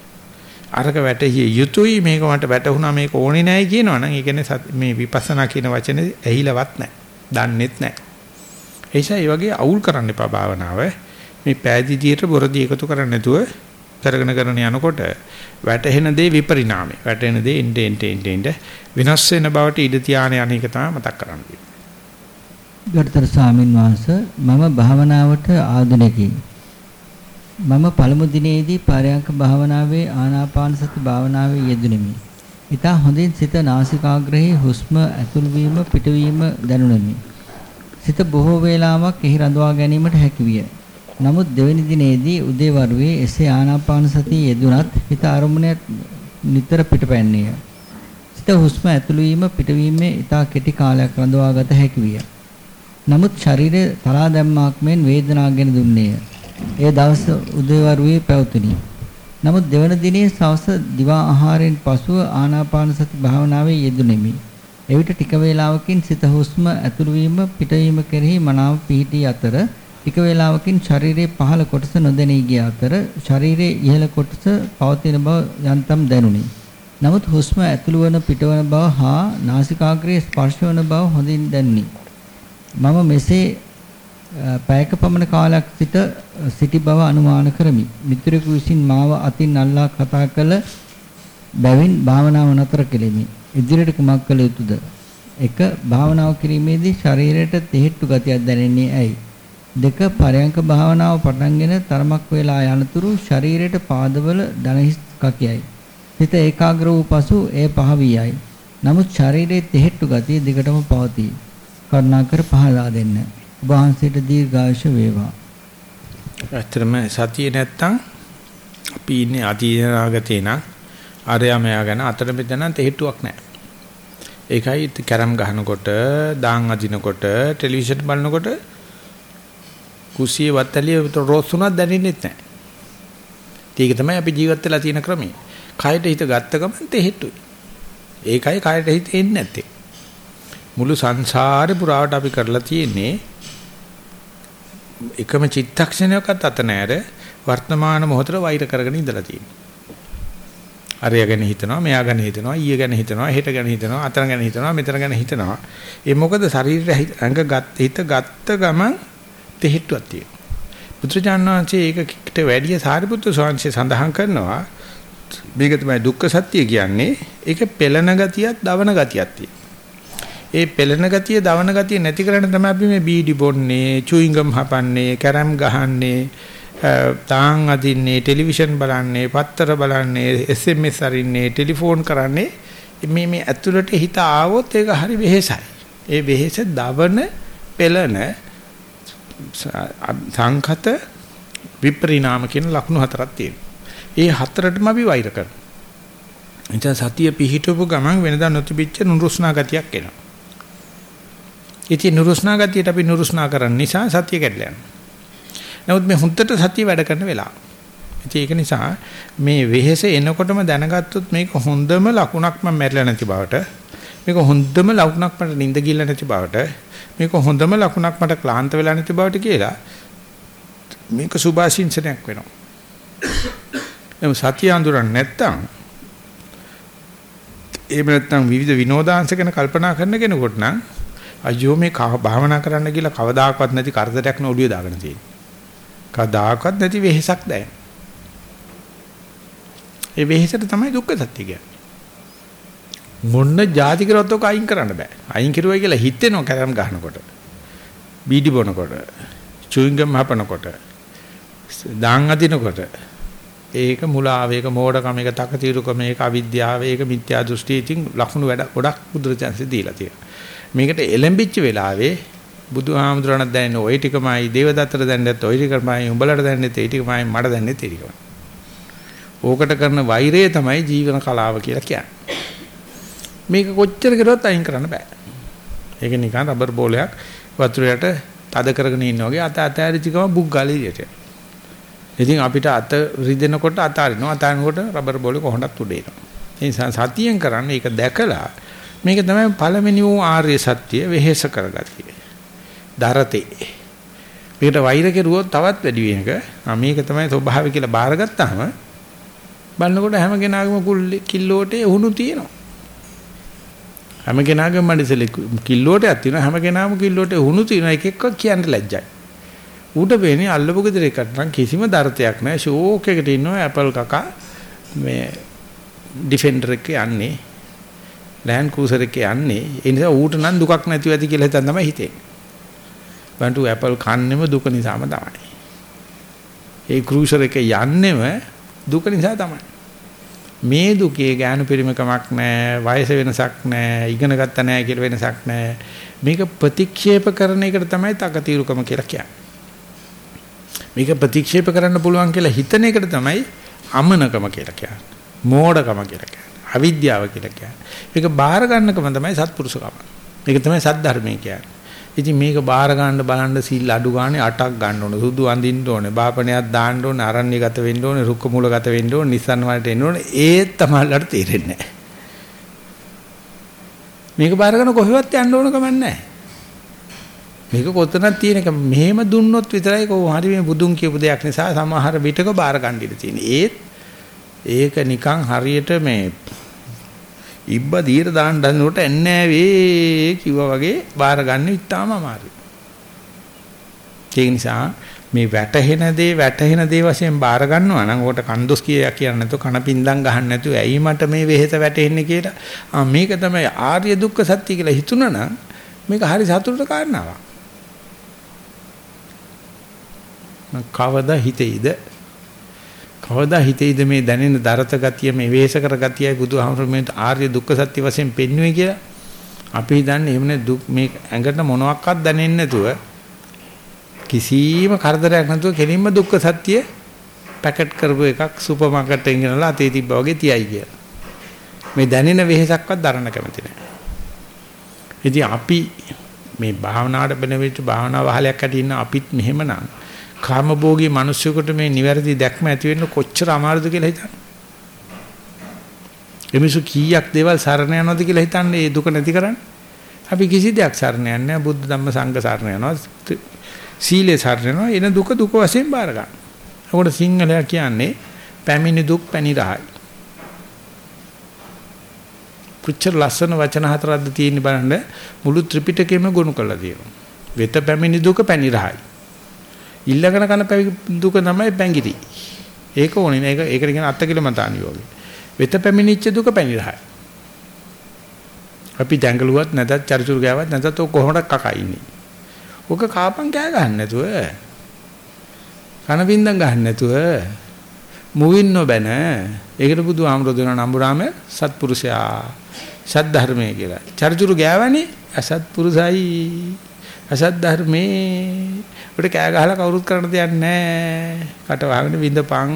අරක වැටහිය යුතුයි මේක මට වැටුණා මේක ඕනේ නැහැ කියනවනම් ඒ කියන්නේ මේ විපස්සනා කියන වචනේ ඇහිලවත් නැහැ. දන්නෙත් නැහැ. ඒ නිසා මේ වගේ අවුල් කරන්න එපා භාවනාව. මේ පෑදීදියට බොරදී එකතු කරන්නේ නැතුව කරගෙන කරන යනකොට වැටෙන දේ විපරිණාමය. වැටෙන දේ එnde ende ende ende විනාශ වෙන බවට ඉඩ තියාන අනේක තමයි මතක් කරන්නේ. ගරුතර ස්වාමින් වහන්සේ මම භාවනාවට ආධුනිකයි. මම පළමු දිනේදී පරයන්ක භාවනාවේ ආනාපාන සති භාවනාවේ යෙදුණෙමි. ඊට හොඳින් සිත නාසිකාග්‍රහේ හුස්ම ඇතුල් වීම පිටවීම දැනුණෙමි. සිත බොහෝ වේලාවක් එහි රඳවා ගැනීමට හැකියිය. නමුත් දෙවැනි දිනේදී උදේවරුේ එසේ ආනාපාන සතිය යෙදුනත් හිත අරමුණේ නිතර පිටපැන්නේය. සිත හුස්ම ඇතුළු වීම පිටවීමේ ඊටා කෙටි කාලයක් රඳවාගත හැකි විය. නමුත් ශරීරය තලා දැම්මාක් මෙන් වේදනාවක් ගෙන දුන්නේය. ඒ දවස් උදේවරුේ පැවතුණි. නමුත් දෙවන දිනේ සවස දිවා ආහාරයෙන් පසුව ආනාපාන සති භාවනාවේ යෙදුණෙමි. එවිට ටික වේලාවකින් සිත හුස්ම ඇතුළු වීම පිටවීම කෙරෙහි මනාව පිහිටි අතර ටික වේලාවකින් ශරීරයේ පහළ කොටස නොදැනී ගිය අතර ශරීරයේ ඉහළ කොටස පවතින බව යන්තම් දැනුනි. නමුත් හුස්ම ඇතුළු වන පිටවන බව හා නාසිකාග්‍රයේ ස්පර්ශ වන බව හොඳින් දැනුනි. මම මෙසේ පැයක පමණ කාලයක් සිට සිටි බව අනුමාන කරමි. මිත්‍රයෙකු විසින් මාව අතින් අල්ලා කතා කළ බැවින් භාවනාව නතර කෙලිමි. ඉදිරියට කුමක් කළ යුතුද? 1. භාවනාව කිරීමේදී ශරීරයට තෙහෙට්ටු ගතියක් දැනෙන්නේ ඇයි? දෙක පරයන්ක භාවනාව පටන්ගෙන තරමක් වේලා යනතුරු ශරීරයට පාදවල දනහිස් කකියයි. සිත ඒකාග්‍ර වූ පසු එය පහ වී යයි. නමුත් ශරීරයේ තෙහෙට්ටු ගතිය දිගටම පවතී. කරුණාකර පහදා දෙන්න. වහන්සේට දීර්ඝායුෂ වේවා. ඇත්තටම සතිය නැත්තම් අපි ඉන්නේ අතීතනාගතේ නම් ආර්යමයා ගැන අතර මෙතන තෙහෙට්ටුවක් නැහැ. ඒකයි කැරම් ගහනකොට, දාන් අදිනකොට, ටෙලිවිෂන් බලනකොට කුසියේ වත්තලිය රෝස් උනක් දැනෙන්නේ නැහැ. ඒක තමයි අපි ජීවත් වෙලා තියෙන ක්‍රමය. කයට හිත ගත්ත ගමන් තෙහෙට්ටුයි. ඒකයි කයට හිත එන්නේ නැත්තේ. මුළු සංසාරේ පුරාවට අපි කරලා තියෙන්නේ එකම චිත්තක්ෂණයකත් අත නැර වර්තමාන මොහොතේ වෛර කරගෙන ඉඳලා තියෙනවා. අරය ගැන හිතනවා, මෙයා ගැන හිතනවා, ඊය ගැන හිතනවා, හෙට ගැන හිතනවා, අතන ගැන හිතනවා, මෙතන ගැන හිතනවා. ඒ මොකද ශරීරය ඇඟ ගත්ත හිත ගත්ත ගමන් තෙහෙට්ටුවක් තියෙනවා. පුත්‍රජානනාංශයේ ඒකට වැඩි සාරිපුත්‍ර ස්වාමීන් සඳහන් කරනවා මේක තමයි දුක්ඛ සත්‍ය කියන්නේ. ඒක පෙළන ගතියක්, දවන ගතියක් තියෙනවා. ඒ පෙළෙන ගතිය, දවන ගතිය නැති කරන්න තමයි අපි මේ බීඩි බොන්නේ, චුයින්ගම් හපන්නේ, කැරම් ගහන්නේ, තාන් අදින්නේ, ටෙලිවිෂන් බලන්නේ, පත්තර බලන්නේ, SMS අරින්නේ, ටෙලිෆෝන් කරන්නේ. මේ මේ ඇතුළට හිත ආවොත් ඒක හරි වෙහෙසයි. ඒ වෙහෙස දවන, පෙළන සංකත විපරිණාම කියන ලක්ෂණ හතරක් තියෙනවා. ඒ හතරටම අපි වෛර කරනවා. එතන සතිය පිහිටවපු ගමන් වෙනදා නොතිබිච්ච නුරුස්නා ගතියක් එනවා. ඉතින් නුරුස්නා ගතියට අපි නුරුස්නා කරන්න නිසා සතිය කැඩලා යනවා. නමුත් මේ හුද්දට සතිය වැඩ කරන වෙලාව. ඉතින් ඒක නිසා මේ වෙහෙස එනකොටම දැනගත්තොත් මේක හොඳම ලකුණක් මම මැරිලා නැති බවට මේක හොඳම ලකුණක් මට නිින්ද ගිල්ල නැති බවට මේක හොඳම ලකුණක් මට ක්ලාන්ත වෙලා නැති බවට කියලා මේක සුභාශිංසනයක් වෙනවා. එම් සතිය අඳුරන්නේ නැත්තම් එහෙම නැත්නම් විවිධ විනෝදාංශ ගැන කල්පනා කරන කෙනෙකුට නම් අයියෝ මේ භාවනා කරන්න කියලා කවදාකවත් නැති කරදරයක් න ඔළුවේ දාගෙන තියෙන්නේ. කවදාකවත් නැති වෙහෙසක් දැනෙන. ඒ වෙහෙසට තමයි දුක්ඛ සත්‍ය කියන්නේ. මොන්න જાති කරොත් ඔක අයින් කරන්න බෑ. අයින් කිරුවයි කියලා හිතෙනවා කැරම් ගන්නකොට. බීඩි බොනකොට, චුයින්ගම් හපනකොට, දාන් අදිනකොට. ඒක මුලාව, ඒක මෝඩකම, ඒක තකතිරුකම, ඒක අවිද්‍යාව, ඒක මිත්‍යා දෘෂ්ටි. ඉතින් ලකුණු වැඩ ගොඩක් බුදුරජාන්සේ දීලා තියෙනවා. මේකට එලඹිච්ච වෙලාවේ බුදුහාමුදුරණක් දැනෙන ওই ටිකමයි, දේවදත්තට දැනෙන්නත් ওই ටිකමයි, උඹලට දැනෙන්නත් ඒ ටිකමයි, මට දැනෙන්නත් ඒ ටිකමයි. ඕකට කරන වෛරය තමයි ජීවන කලාව කියලා කියන්නේ. මේක කොච්චර කරුවත් අයින් කරන්න බෑ. ඒක නිකන් රබර් බෝලයක් වතුරයට තද කරගෙන ඉන්න වගේ අත අතෑරිච්ච ගම බුක් ගාලේ ඉයට. ඉතින් අපිට අත රිදෙනකොට අත අරිනවා අතාරිනකොට රබර් බෝලේ කොහොමදත් උඩ එනවා. ඒ නිසා සතියෙන් කරන්නේ ඒක දැකලා මේක තමයි පළවෙනි වූ ආර්ය සත්‍ය වෙහෙස කරගතිය. දරතේ. මේකට වෛර කෙරුවොත් තවත් වැඩි වෙන එක. මේක තමයි ස්වභාවය කියලා බාරගත්තාම බලනකොට හැම කෙනාගේම කිල්ලෝටේ උහුණු තියෙනවා. හැම කෙනාගේම මඩසලේ කිල්ලෝටයක් තියෙනවා හැම කෙනාම කිල්ලෝටේ උහුණු තියෙනවා එක එකක් කියන්න ලැජ්ජයි. ඌට වෙන්නේ අල්ලපු ගෙදර එකට නම් කිසිම දරතයක් නැහැ. ෂෝක් එකට ඉන්නවා ඇපල් කකා මේ ඩිෆෙන්ඩර් එක යන්නේ ලෑන්ඩ් ක්‍රූසර් එකේ යන්නේ ඒ නිසා ඌට නම් දුකක් නැතිව ඇති කියලා හිතන් තමයි හිතෙන්නේ. බන්ටු ඇපල් කන්නෙම දුක නිසාම තමයි. ඒ ක්‍රූසර් එකේ යන්නෙම දුක නිසා තමයි. මේ දුකේ ඥාන පරිමකමක් නැහැ, වයස වෙනසක් නැහැ, ඉගෙන ගත්ත නැහැ කියලා වෙනසක් නැහැ. මේක ප්‍රතික්ෂේප කරන එකට තමයි තකතිරුකම කියලා කියන්නේ. මේක ප්‍රතික්ෂේප කරන්න පුළුවන් කියලා හිතන එකට තමයි අමනකම කියලා කියන්නේ. මෝඩකම කියලා කියන්නේ. අවිද්‍යාව කියලා කියන්නේ. මේක බාහිර ගන්නකම තමයි සත්පුරුෂකම. මේක තමයි සත් ධර්මය කියන්නේ. ඉතින් මේක බාහිර ගන්න බලන්න සිල් අඩු ගානේ 8ක් ගන්න ඕනේ. සුදු අඳින්න ඕනේ. බාපණයක් දාන්න ඕනේ. අරණ්‍යගත වෙන්න ඕනේ. රුක්ක මූලගත වෙන්න ඕනේ. නිස්සන් වලට එන්න ඕනේ. ඒත් තමයිලට තේරෙන්නේ නැහැ. මේක බාහිර ගන්න කොහෙවත් යන්න ඕන කමක් නැහැ. මේක කොතනක් තියෙන එක මෙහෙම දුන්නොත් විතරයි කොහොම හරි මේ බුදුන් කියපු දෙයක් නිසා සමහර විටක බාර ගන්න ඉඩ තියෙන. ඒත් ඒක නිකන් හරියට මේ ඉබ්බ දීර දාන්න හදනකොට එන්නේ වේ කිව්වා වගේ බාර ගන්න ඉතාම අමාරුයි. ඒ නිසා මේ වැටහෙන දේ වැටහෙන දේ වශයෙන් බාර ගන්නවා නම් ඕකට කන්දොස් කියා කියන්නේ නැතුව කනපින්දම් ගහන්න නැතුව ඇයි මට මේ වෙහෙස වැටෙන්නේ කියලා. ආ මේක තමයි ආර්ය දුක්ඛ සත්‍ය කියලා හිතුණා නම් මේක හරි සතුටට කාරණාවක්. කවදා හිතෙයිද කවදා හිතෙයිද මේ දැනෙන දරත ගතිය මේ වේශ කර ගතියයි බුදුහාමුදුරු මේ ආර්ය දුක්ඛ සත්‍ය වශයෙන් පෙන්වුවේ කියලා අපි හිතන්නේ එහෙම දුක් මේ ඇඟට මොනවත් දැනෙන්නේ නැතුව කිසිම කරදරයක් නැතුව කෙලින්ම දුක්ඛ සත්‍ය පැකට් කරපු එකක් සුපර් මාකට් එකෙන් ගෙනලා අතේ තිබ්බා වගේ තියයි කියලා. මේ දැනෙන වෙහෙසක්වත් දරන්න කැමති නැහැ. ඉතින් අපි මේ භාවනාවට බෙන වෙච්ච භාවනා වහලයක් ඇති ඉන්න අපිත් මෙහෙමනම් කාමභෝගී මිනිස්සුකට මේ නිවැරදි දැක්ම ඇති වෙන්න කොච්චර අමාරුද කියලා හිතන්න. එමිසු කීයක් දේවල් සරණ යනවද කියලා හිතන්නේ ඒ දුක නැති කරන්නේ. අපි කිසි දෙයක් සරණ යන්නේ නැහැ. බුද්ධ ධම්ම සංඝ සරණ යනවා. සීලේ සරණ යනවා. එන දුක දුක වශයෙන් බාර ගන්න. ඒකට සිංහලයා කියන්නේ පැමිණි දුක් පැණි රහයි. කුච්චර ලස්සන වචන හතරක්ද තියෙන බලන්න මුළු ත්‍රිපිටකෙම ගොනු කරලා තියෙනවා. වෙත පැමිණි දුක පැණි රහයි. ඊළඟන කන දුක තමයි පැංගිරි. ඒක ඕනේ නේද? ඒක ඒකට කියන අත්කිලමතානි යෝගේ. වෙත පැමිණිච්ච දුක පැණි රහයි. අපි දැඟලුවත් නැතත් චරිචුරු ගෑවත් නැතත් ඔක කොහොමද කකා ඉන්නේ. ඔක කාපන් කෑ ගන්න නැතුව කන බින්දම් ගන්න නැතුව මුවින් නොබැන ඒකට බුදු ආමරෝ දෙන නම්බුරාම සත්පුරුෂයා සත් ධර්මයේ කියලා. චරිචුරු ගෑවනේ අසත් පුරුසයි අසත් ධර්මේ උඩ කෑ ගහලා කවුරුත් කරන්න දෙයක් නැහැ. කට වහගෙන විඳපන්.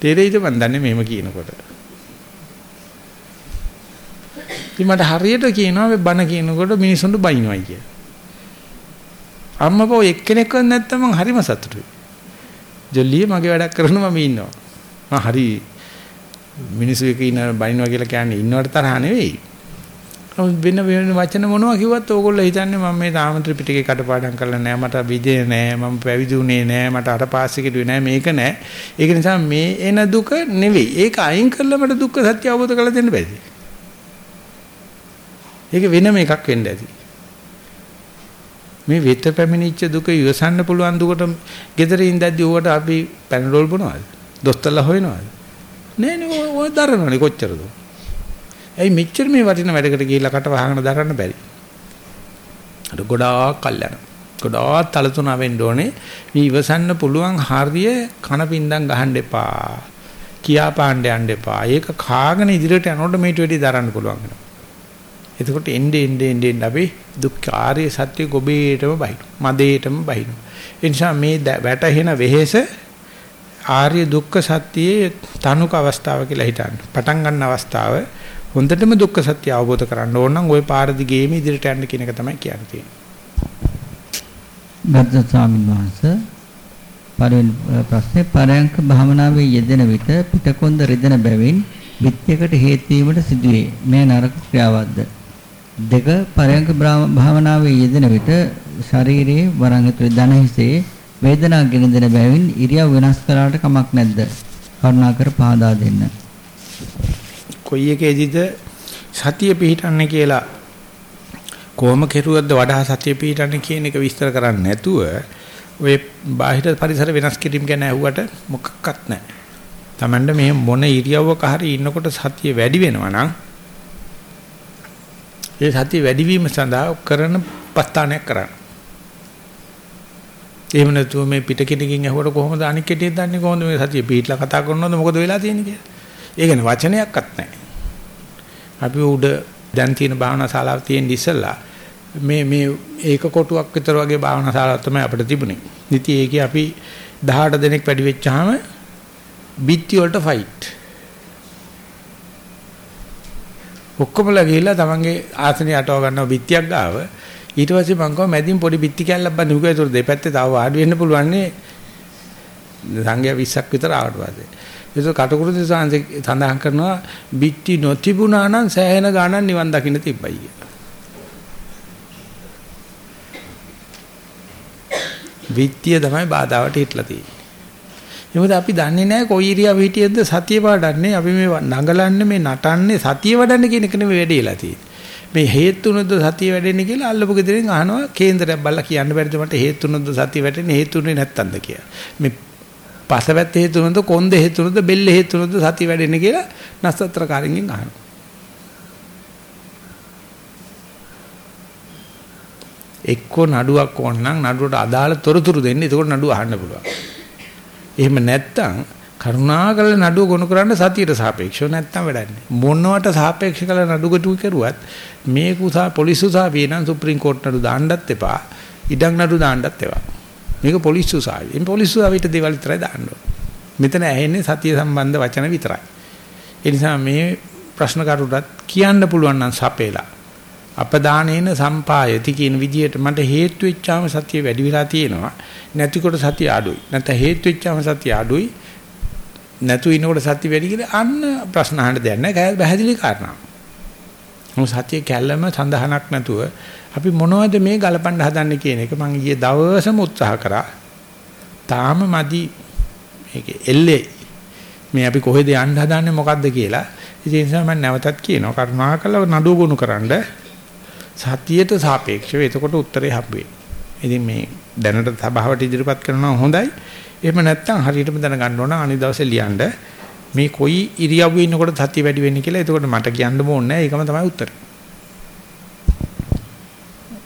තේරෙයිද මන් දන්නේ මෙහෙම කියනකොට. ඉතින් මට හරියට කියනවා මේ බණ කියනකොට මිනිසුන්ට බයින්වයි කිය. අම්මපෝ එක්කෙනෙක්වත් නැත්තම් මං හරිම සතුටුයි. ජොල්ලිය මගේ වැඩක් කරන මම ඉන්නවා. මම හරි මිනිස්සු එක ඉන්න බයින්නවා කියලා කියන්නේ ඉන්නවට තරහ නෙවෙයි. වෙන වෙන වචන මොනවා කිව්වත් ඕගොල්ලෝ හිතන්නේ මම මේ තාම ත්‍රිපිටකේ කටපාඩම් කරලා නැහැ මට විදේ නැහැ මම පැවිදුනේ නැහැ මට අර පාස් එක කිව්වේ නැහැ මේක නැහැ ඒක නිසා මේ එන දුක නෙවෙයි. ඒක අයින් කරලා මට දුක්ඛ සත්‍ය අවබෝධ කරලා දෙන්න බැහැ ඒක වෙනම එකක් වෙන්න ඇති. මේ වෙත පැමිණිච්ච දුක ඉවසන්න පුළුවන් දුකට gedare ඉඳද්දි ඕකට අපි පැනඩෝල් බොනවද? දොස්තරලා හොයනවද? නෑ නේ ඔය දරනවනේ කොච්චරද? ඇයි මෙච්චර මේ වටින වැඩකට ගිහිල්ලා කට වහගෙන දරන්න බැරි? අර ගොඩාක් කල් යනවා. ගොඩාක් තලතුණ වෙන්න ඕනේ. මේ ඉවසන්න පුළුවන් හරිය කන පින්දම් ගහන්න එපා. කියා පාණ්ඩ යන්න එපා. ඒක කාගෙන ඉදිරියට යනකොට මේට වැඩි දරන්න පුළුවන් වෙනවා. එතකොට එnde ende ende ende අපි දුක්ඛ ආර්ය සත්‍ය ගොබේටම බහිනු. මදේටම බහිනු. ඒ නිසා මේ වැටහෙන වෙහෙස ආර්ය දුක්ඛ සත්‍යයේ තනුක අවස්ථාව කියලා හිතන්න. පටන් ගන්න අවස්ථාව හොඳටම දුක්ඛ සත්‍ය අවබෝධ කරන්න ඕන නම් ওই පාර දිගේම ඉදිරියට යන්න කියන එක තමයි කියන්න තියෙන්නේ. ගද්ද ස්වාමීන් වහන්සේ පළවෙනි ප්‍රශ්නේ පරයන්ක භාවනාවේ යෙදෙන විට පිටකොන්ද රිදෙන බැවින් විත්‍යකට හේතු වීමට සිදුවේ. මේ නරක ක්‍රියාවක්ද? දෙක පරයන්ක භාවනාවේ යෙදෙන විට ශරීරයේ වරන් ඇතුලේ දන හිසේ වේදනා ගෙන දෙන බැවින් ඉරියව් වෙනස් කරාට කමක් නැද්ද? කරුණාකර පහදා දෙන්න. කොයි එකේදීද සතිය පිහිටන්නේ කියලා කොහොම කෙරුවද්ද වඩා සතිය පිහිටන්නේ කියන එක විස්තර කරන්නේ නැතුව ඔය බාහිර පරිසර වෙනස් කිරීම ගැන ඇහුවට මොකක්වත් නැහැ. Tamanda මේ මොන ඉරියව්වක හරි ඉන්නකොට සතිය වැඩි වෙනවා නම් ඒ සතිය වැඩි වීම සඳහා කරන පස්තානයක් කරන්න. එහෙම නැතුව මේ පිට කෙනකින් ඇහුවට කොහොමද අනික් කෙටියෙක් දන්නේ කොහොමද මේ සතිය පිටලා කතා කරනවද මොකද වෙලා තියෙන්නේ කියලා. ඒ කියන්නේ වචනයක්වත් නැහැ. අපි උඩ දැන් තියෙන භාවනා ශාලාව තියෙන ඉස්සලා මේ මේ ඒක කොටුවක් විතර වගේ භාවනා ශාලාවක් තමයි අපිට තිබුණේ. ඉතින් ඒකේ අපි 18 දෙනෙක් වැඩි වෙච්චාම බිත්ති වලට ෆයිට්. ඔක්කොමලා ගිහිල්ලා තමන්ගේ ආසනේ අටව ගන්නවා බිත්තියක් ගාව. ඊට පස්සේ මං කව මැදින් පොඩි බිත්ති කැල්ලක් බඳ උගා ඒතර දෙපැත්තේ තව වාඩි වෙන්න පුළුවන් නේ. සංඝයා 20ක් විතර ආවට පස්සේ. ඒක කටුකුරුදි සාංශ සඳහන් කරනවා බිත්ති නොතිබුණා නම් සෑහෙන ගාණක් නිවන් දකින්න තිබ්බයි කියලා. විත්‍ය තමයි බාධාවට හිටලා තියෙන්නේ. මොකද අපි දන්නේ නැහැ කොයි ඉරියව් හිටියද සතිය වඩන්නේ අපි මේ නඟලන්නේ මේ නටන්නේ සතිය වඩන්නේ කියන එක නෙමෙයි වැඩේලා තියෙන්නේ. මේ හේතුනොත් සතිය වැඩෙන්නේ කියලා අල්ලපු ගෙදරින් අහනවා කේන්දරයක් බල්ලා කියන්න බැරිද මට හේතුනොත් සතිය වැඩෙන්නේ හේතුනේ නැත්තන්ද කියලා. මේ පසවැත් හේතුනොත් කොන්ද හේතුනොත් බෙල්ල හේතුනොත් සතිය වැඩෙන්නේ කියලා නස්සත්‍රකාරින්ගෙන් අහනවා. එක්කෝ නඩුවක් ඕන නම් නඩුවට අදාළ තොරතුරු දෙන්න. එතකොට නඩුව අහන්න පුළුවන්. එහෙම නැත්තම් කරුණාකර නඩුව ගොනු කරන්න සතියට සාපේක්ෂව නැත්තම් වැඩක් නැහැ. මොනවට සාපේක්ෂ කළ නඩුවකට කරුවත් මේ කුසා පොලිස් උසාවියේ නම් සුප්‍රීම කෝට් නඩු දාන්නත් එපා. ඉඩම් නඩු දාන්නත් එපා. මේක පොලිස් උසාවිය. මේ පොලිස් උසාවියට දේවල් විතරයි දාන්න මෙතන ඇහෙන්නේ සතිය සම්බන්ධ වචන විතරයි. ඒ නිසා මේ ප්‍රශ්න කරුටත් කියන්න පුළුවන් නම් සපේලා. අපදානේන සම්පායති කියන විදිහට මට හේතු වෙච්චාම සතිය වැඩි වෙලා තියෙනවා. නැතිකොට සතිය අඩුයි. නැත්නම් හේතු වෙච්චාම සතිය අඩුයි. නැතු ඉනකොට සතිය වැඩි කියලා අන්න ප්‍රශ්න අහන්න දෙයක් නැහැ. පැහැදිලි කාරණා. මොකද සතිය කැල්ලම සඳහනක් නැතුව අපි මොනවද මේ ගලපන්න හදන්නේ කියන එක මම ඊයේ දවසම උත්සාහ කරා තාම මදි මේක එල්ලේ මේ අපි කොහෙද යන්න හදන්නේ මොකද්ද කියලා ඒ නිසා මම නැවතත් කියනවා කරුණාකරලා නඩුව ගොනු කරන්න සතියට සාපේක්ෂව එතකොට උත්තරේ හම්බෙයි. ඉතින් මේ දැනට සභාවට ඉදිරිපත් කරනවා හොඳයි. එහෙම නැත්නම් හරියටම දැනගන්න ඕන අනිත් දවසේ ලියන්න මේ කොයි ඉරියව්වේ ඉන්නකොට සතිය වැඩි වෙන්නේ කියලා. එතකොට මට කියන්න ඕනේ නැහැ. ඒකම තමයි උත්තරේ.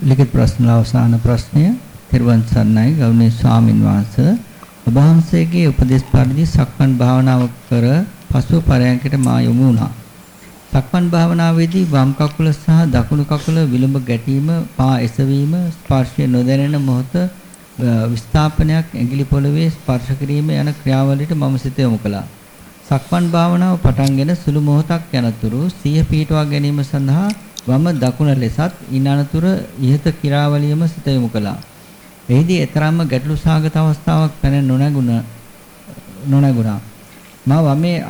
ලිඛිත ප්‍රශ්න අවසාන ප්‍රශ්නය තිරුවන් සරණයි ගෞරවනීය ස්වාමින් වහන්සේ ඔබ වහන්සේගේ උපදේශ පරිදි සක්මන් භාවනාව කර පසුව පරයන්කට මා යොමු වුණා. සක්මන් භාවනාවේදී වම් කකුල සහ දකුණු කකුල විලුඹ ගැටීම, පා එසවීම, ස්පර්ශය නොදැනෙන මොහොත විස්ථාපනයක් ඇඟිලි පොළවේ ස්පර්ශ කිරීම යන ක්‍රියාවලියට මම සිත යොමු කළා. සක්මන් භාවනාව පටන්ගෙන සුළු මොහොතක් යනතුරු සිය පීටවා ගැනීම සඳහා වම දකුණ ලෙසත් ඉනනතුර ඉහත ක්‍රියාවලියම සිත යොමු කළා. එහිදී එතරම්ම ගැටලු සාගත අවස්ථාවක් පැන නොනැගුණ නොනැගුණා. මා වමේ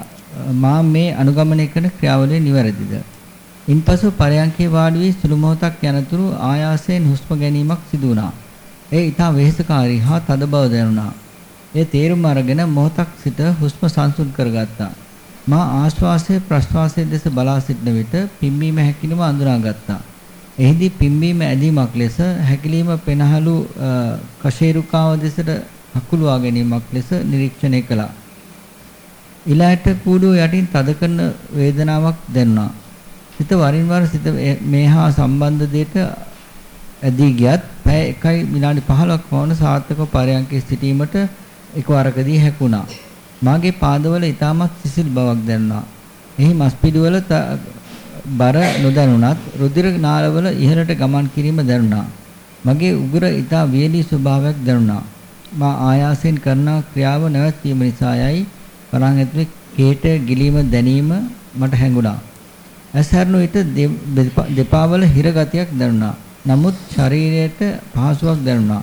මා මේ අනුගමනය කරන ක්‍රියාවලිය නිවැරදිද? ඉන්පසු පරයන්කේ වාඩි වී සුළු මොහොතක් යනතුරු ආයාසයෙන් හුස්ම ගැනීමක් සිදු වුණා. ඒ ඊටා වෙහෙසකාරී හා තද බව දැනුණා. ඒ තේරුම් අරගෙන මොහොතක් සිට හුස්ම සංසුන් කරගත්තා. මා ආශ්වාසයේ ප්‍රශ්වාසයේ දෙස බලා සිටන විට පිම්බීම හැකිලිම අඳුනාගත්තා. එහිදී පිම්බීම ඇදීමක් ලෙස හැකිලිම පෙනහළු කෂේරුකාව දෙසට හකුලවා ගැනීමක් ලෙස නිරීක්ෂණය කළා. ඉලයට කූඩුව යටින් තද කරන වේදනාවක් දැනුණා. සිත වරින් වර සිත මේ හා සම්බන්ධ දෙයට ඇදී ගියත් පැය 1යි විනාඩි 15ක් වවන සාර්ථකව පරයන්කේ සිටීමට එකවරකදී හැකුණා. මාගේ පාදවල ඊටමත් සිසිල් බවක් දැනුණා. එහි මස්පිඩුවල බර නොදැනුණත් රුධිර නාලවල ඉහළට ගමන් කිරීම දැනුණා. මගේ උගුර ඊටා වේලී ස්වභාවයක් දැනුණා. මා ආයාසයෙන් කරන ක්‍රියාව නැවැත්වීම නිසායයි වරන් ඇතුලේ කේට ගිලීම දැනීම මට හැඟුණා. ඇසරණු විට දෙපා වල හිර ගතියක් දැනුණා. නමුත් ශරීරයට පහසුවක් දැනුණා.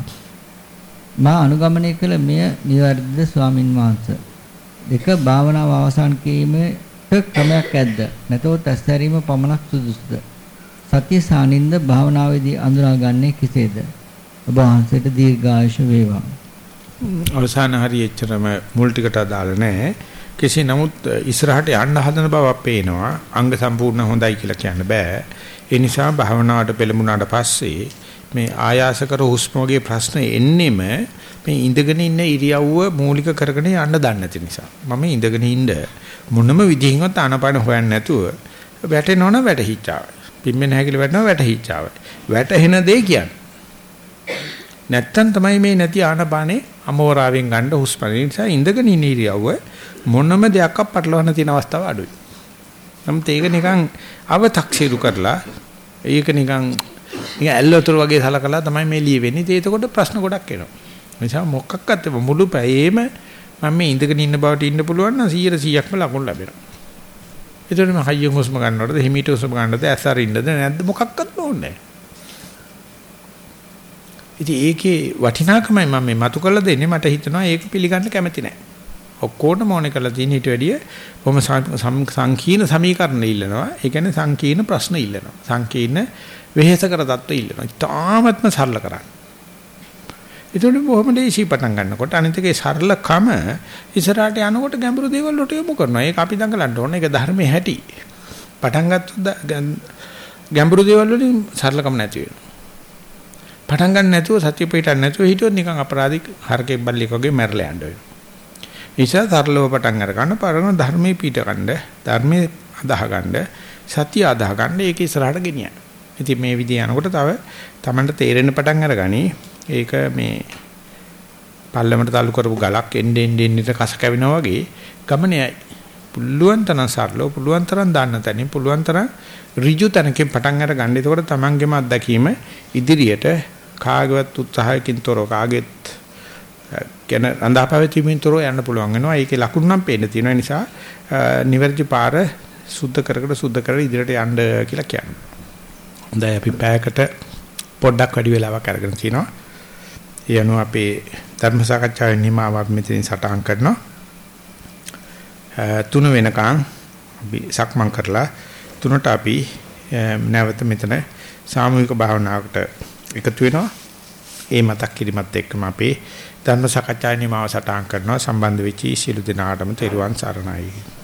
මා අනුගමනය කළ මෙය නිවැරදිද ස්වාමින් වහන්සේ. දෙක භාවනාව අවසන් කිරීමට ක්‍රමයක් ඇද්ද? නැතොත් ඇස්සැරීම පමණක් සුදුසුද? සත්‍ය සානින්ද භාවනාවේදී අඳුනාගන්නේ කෙසේද? ඔබ වහන්සේට දීර්ඝායුෂ වේවා. අවසාන හරිය එච්චරම මුල් ටිකට අදාළ නැහැ. කෙසේ නමුත් ඉස්සරහට යන්න හදන බව පේනවා. අංග සම්පූර්ණ හොඳයි කියලා කියන්න බෑ. ඒ නිසා භාවනාවට පෙළඹුණාට පස්සේ මේ ආයාසකර හුස්ම වගේ ප්‍රශ්න එන්නෙම මේ ඉඳගෙන ඉන්න ඉරියව්ව මූලික කරගෙන යන්න දන්නේ නැති නිසා. මම ඉඳගෙන ඉන්න මොනම විදිහින්වත් ආනපාන හොයන්නේ නැතුව වැටෙනවන වැටහිච්චාව. පිම්මෙන් හැකිලි වැටෙනව වැටහිච්චාව. වැටෙන දේ කියන්නේ. නැත්තම් තමයි මේ නැති ආනපානේ අමෝරාවෙන් ගන්න හුස්ම නිසා ඉඳගෙන ඉන්න ඉරියව්ව මොනම දෙයක්වත් පටලවන්න තියෙන අවස්ථාව අඩුයි. නමුත් ඒක නිකන් අව탁සිරු කරලා ඒක නිකන් නිකන් ඇල්ලතර වගේ සලකලා තමයි මේ ලියවෙන්නේ. ඒක එතකොට ප්‍රශ්න ගොඩක් එනවා. නිසා මොකක්වත් මුළු පැයේම මම මේ ඉඳගෙන ඉන්න බවට ඉන්න පුළුවන් නම් 100%ක්ම ලකුණු ලැබෙනවා. ඒතකොට මම හයියෙන් හුස්ම ගන්නවද, හිමීට හුස්ම ගන්නවද, ඇස්සරින් ඉන්නද නැද්ද මොකක්වත් ඕනේ නැහැ. ඉතින් ඒකේ වටිනාකමයි මම මේ මතු කරලා දෙන්නේ මට හිතෙනවා ඒක පිළිගන්න කැමති නැහැ. ඔක්කොටම ඕනේ කරලා තියෙන ඊට වැඩිය බොහොම සංකීර්ණ සමීකරණ ඉල්ලනවා. ඒ කියන්නේ සංකීර්ණ ප්‍රශ්න ඉල්ලනවා. සංකීර්ණ වෙහෙසකර தত্ত্ব ඉල්ලනවා. ඉතාමත්ම සරල කරන්නේ. ඒතකොට බොහොම දේශී පටන් ගන්නකොට අනිතකේ සරලකම ඉස්සරහට යනකොට ගැඹුරු දේවල් වලට යොමු කරනවා. ඒක අපි දඟලන්න ඕනේ. ඒක ධර්මයේ හැටි. පටන් ගත්තොත් ගැඹුරු දේවල් වලින් සරලකම නැති වෙනවා. පටන් ගන්න නැතුව සත්‍ය පිටන්න නැතුව හිටියොත් නිකන් අපරාධික හරකෙක් බල්ලෙක් වගේ මැරලා යන්න වෙනවා. නිසා සරලව පටන් අර ගන්න පරණ ධර්මයේ පිටකණ්ඩ ධර්මයේ අදාහ ගන්න සත්‍ය අදාහ ගන්න ඒක ඉස්සරහට ගෙනියන්න. ඉතින් මේ විදිහ යනකොට තව Tamanට තේරෙන්න පටන් අරගනි ඒක මේ පල්ලමට තල්ලු කරපු ගලක් එන්න එන්න එන්න කස කැවෙනා වගේ ගමනේයි. පුළුවන් තරම් සරලව පුළුවන් තරම් දාන්න තැනින් පුළුවන් තරම් ඍජු තැනකින් පටන් අර ගන්න. එතකොට තමන්ගේම අත්දැකීම ඉදිරියට කාගවත් උත්සාහයකින් තොරව කාගෙත් කියන රඳාපවතිමින් තොරව යන්න පුළුවන් වෙනවා. ඒකේ ලකුණු නම් පේන්න තියෙන නිසා නිවැරදි පාර සුද්ධ කර කර සුද්ධ කර ඉදිරියට යන්න කියලා කියන්නේ. හොඳයි අපි පැයකට පොඩ්ඩක් වැඩි වෙලාවක් අරගෙන තිනවා. ඒ අනුව අපේ ධර්ම සාකච්ඡාවේ නිමාවක් මෙතනින් සටහන් කරනවා. තුන වෙනකන් අපි සක්මන් කරලා තුනට අපි නැවත මෙතන සාමූහික භාවනාවකට එකතු වෙනවා. ඒ මතක් කිරීමත් එක්කම අපේ ධර්ම සාකච්ඡාවේ නිමාව සටහන් කරනවා සම්බන්ධ වෙච්ච සියලු දෙනාටම තෙරුවන් සරණයි.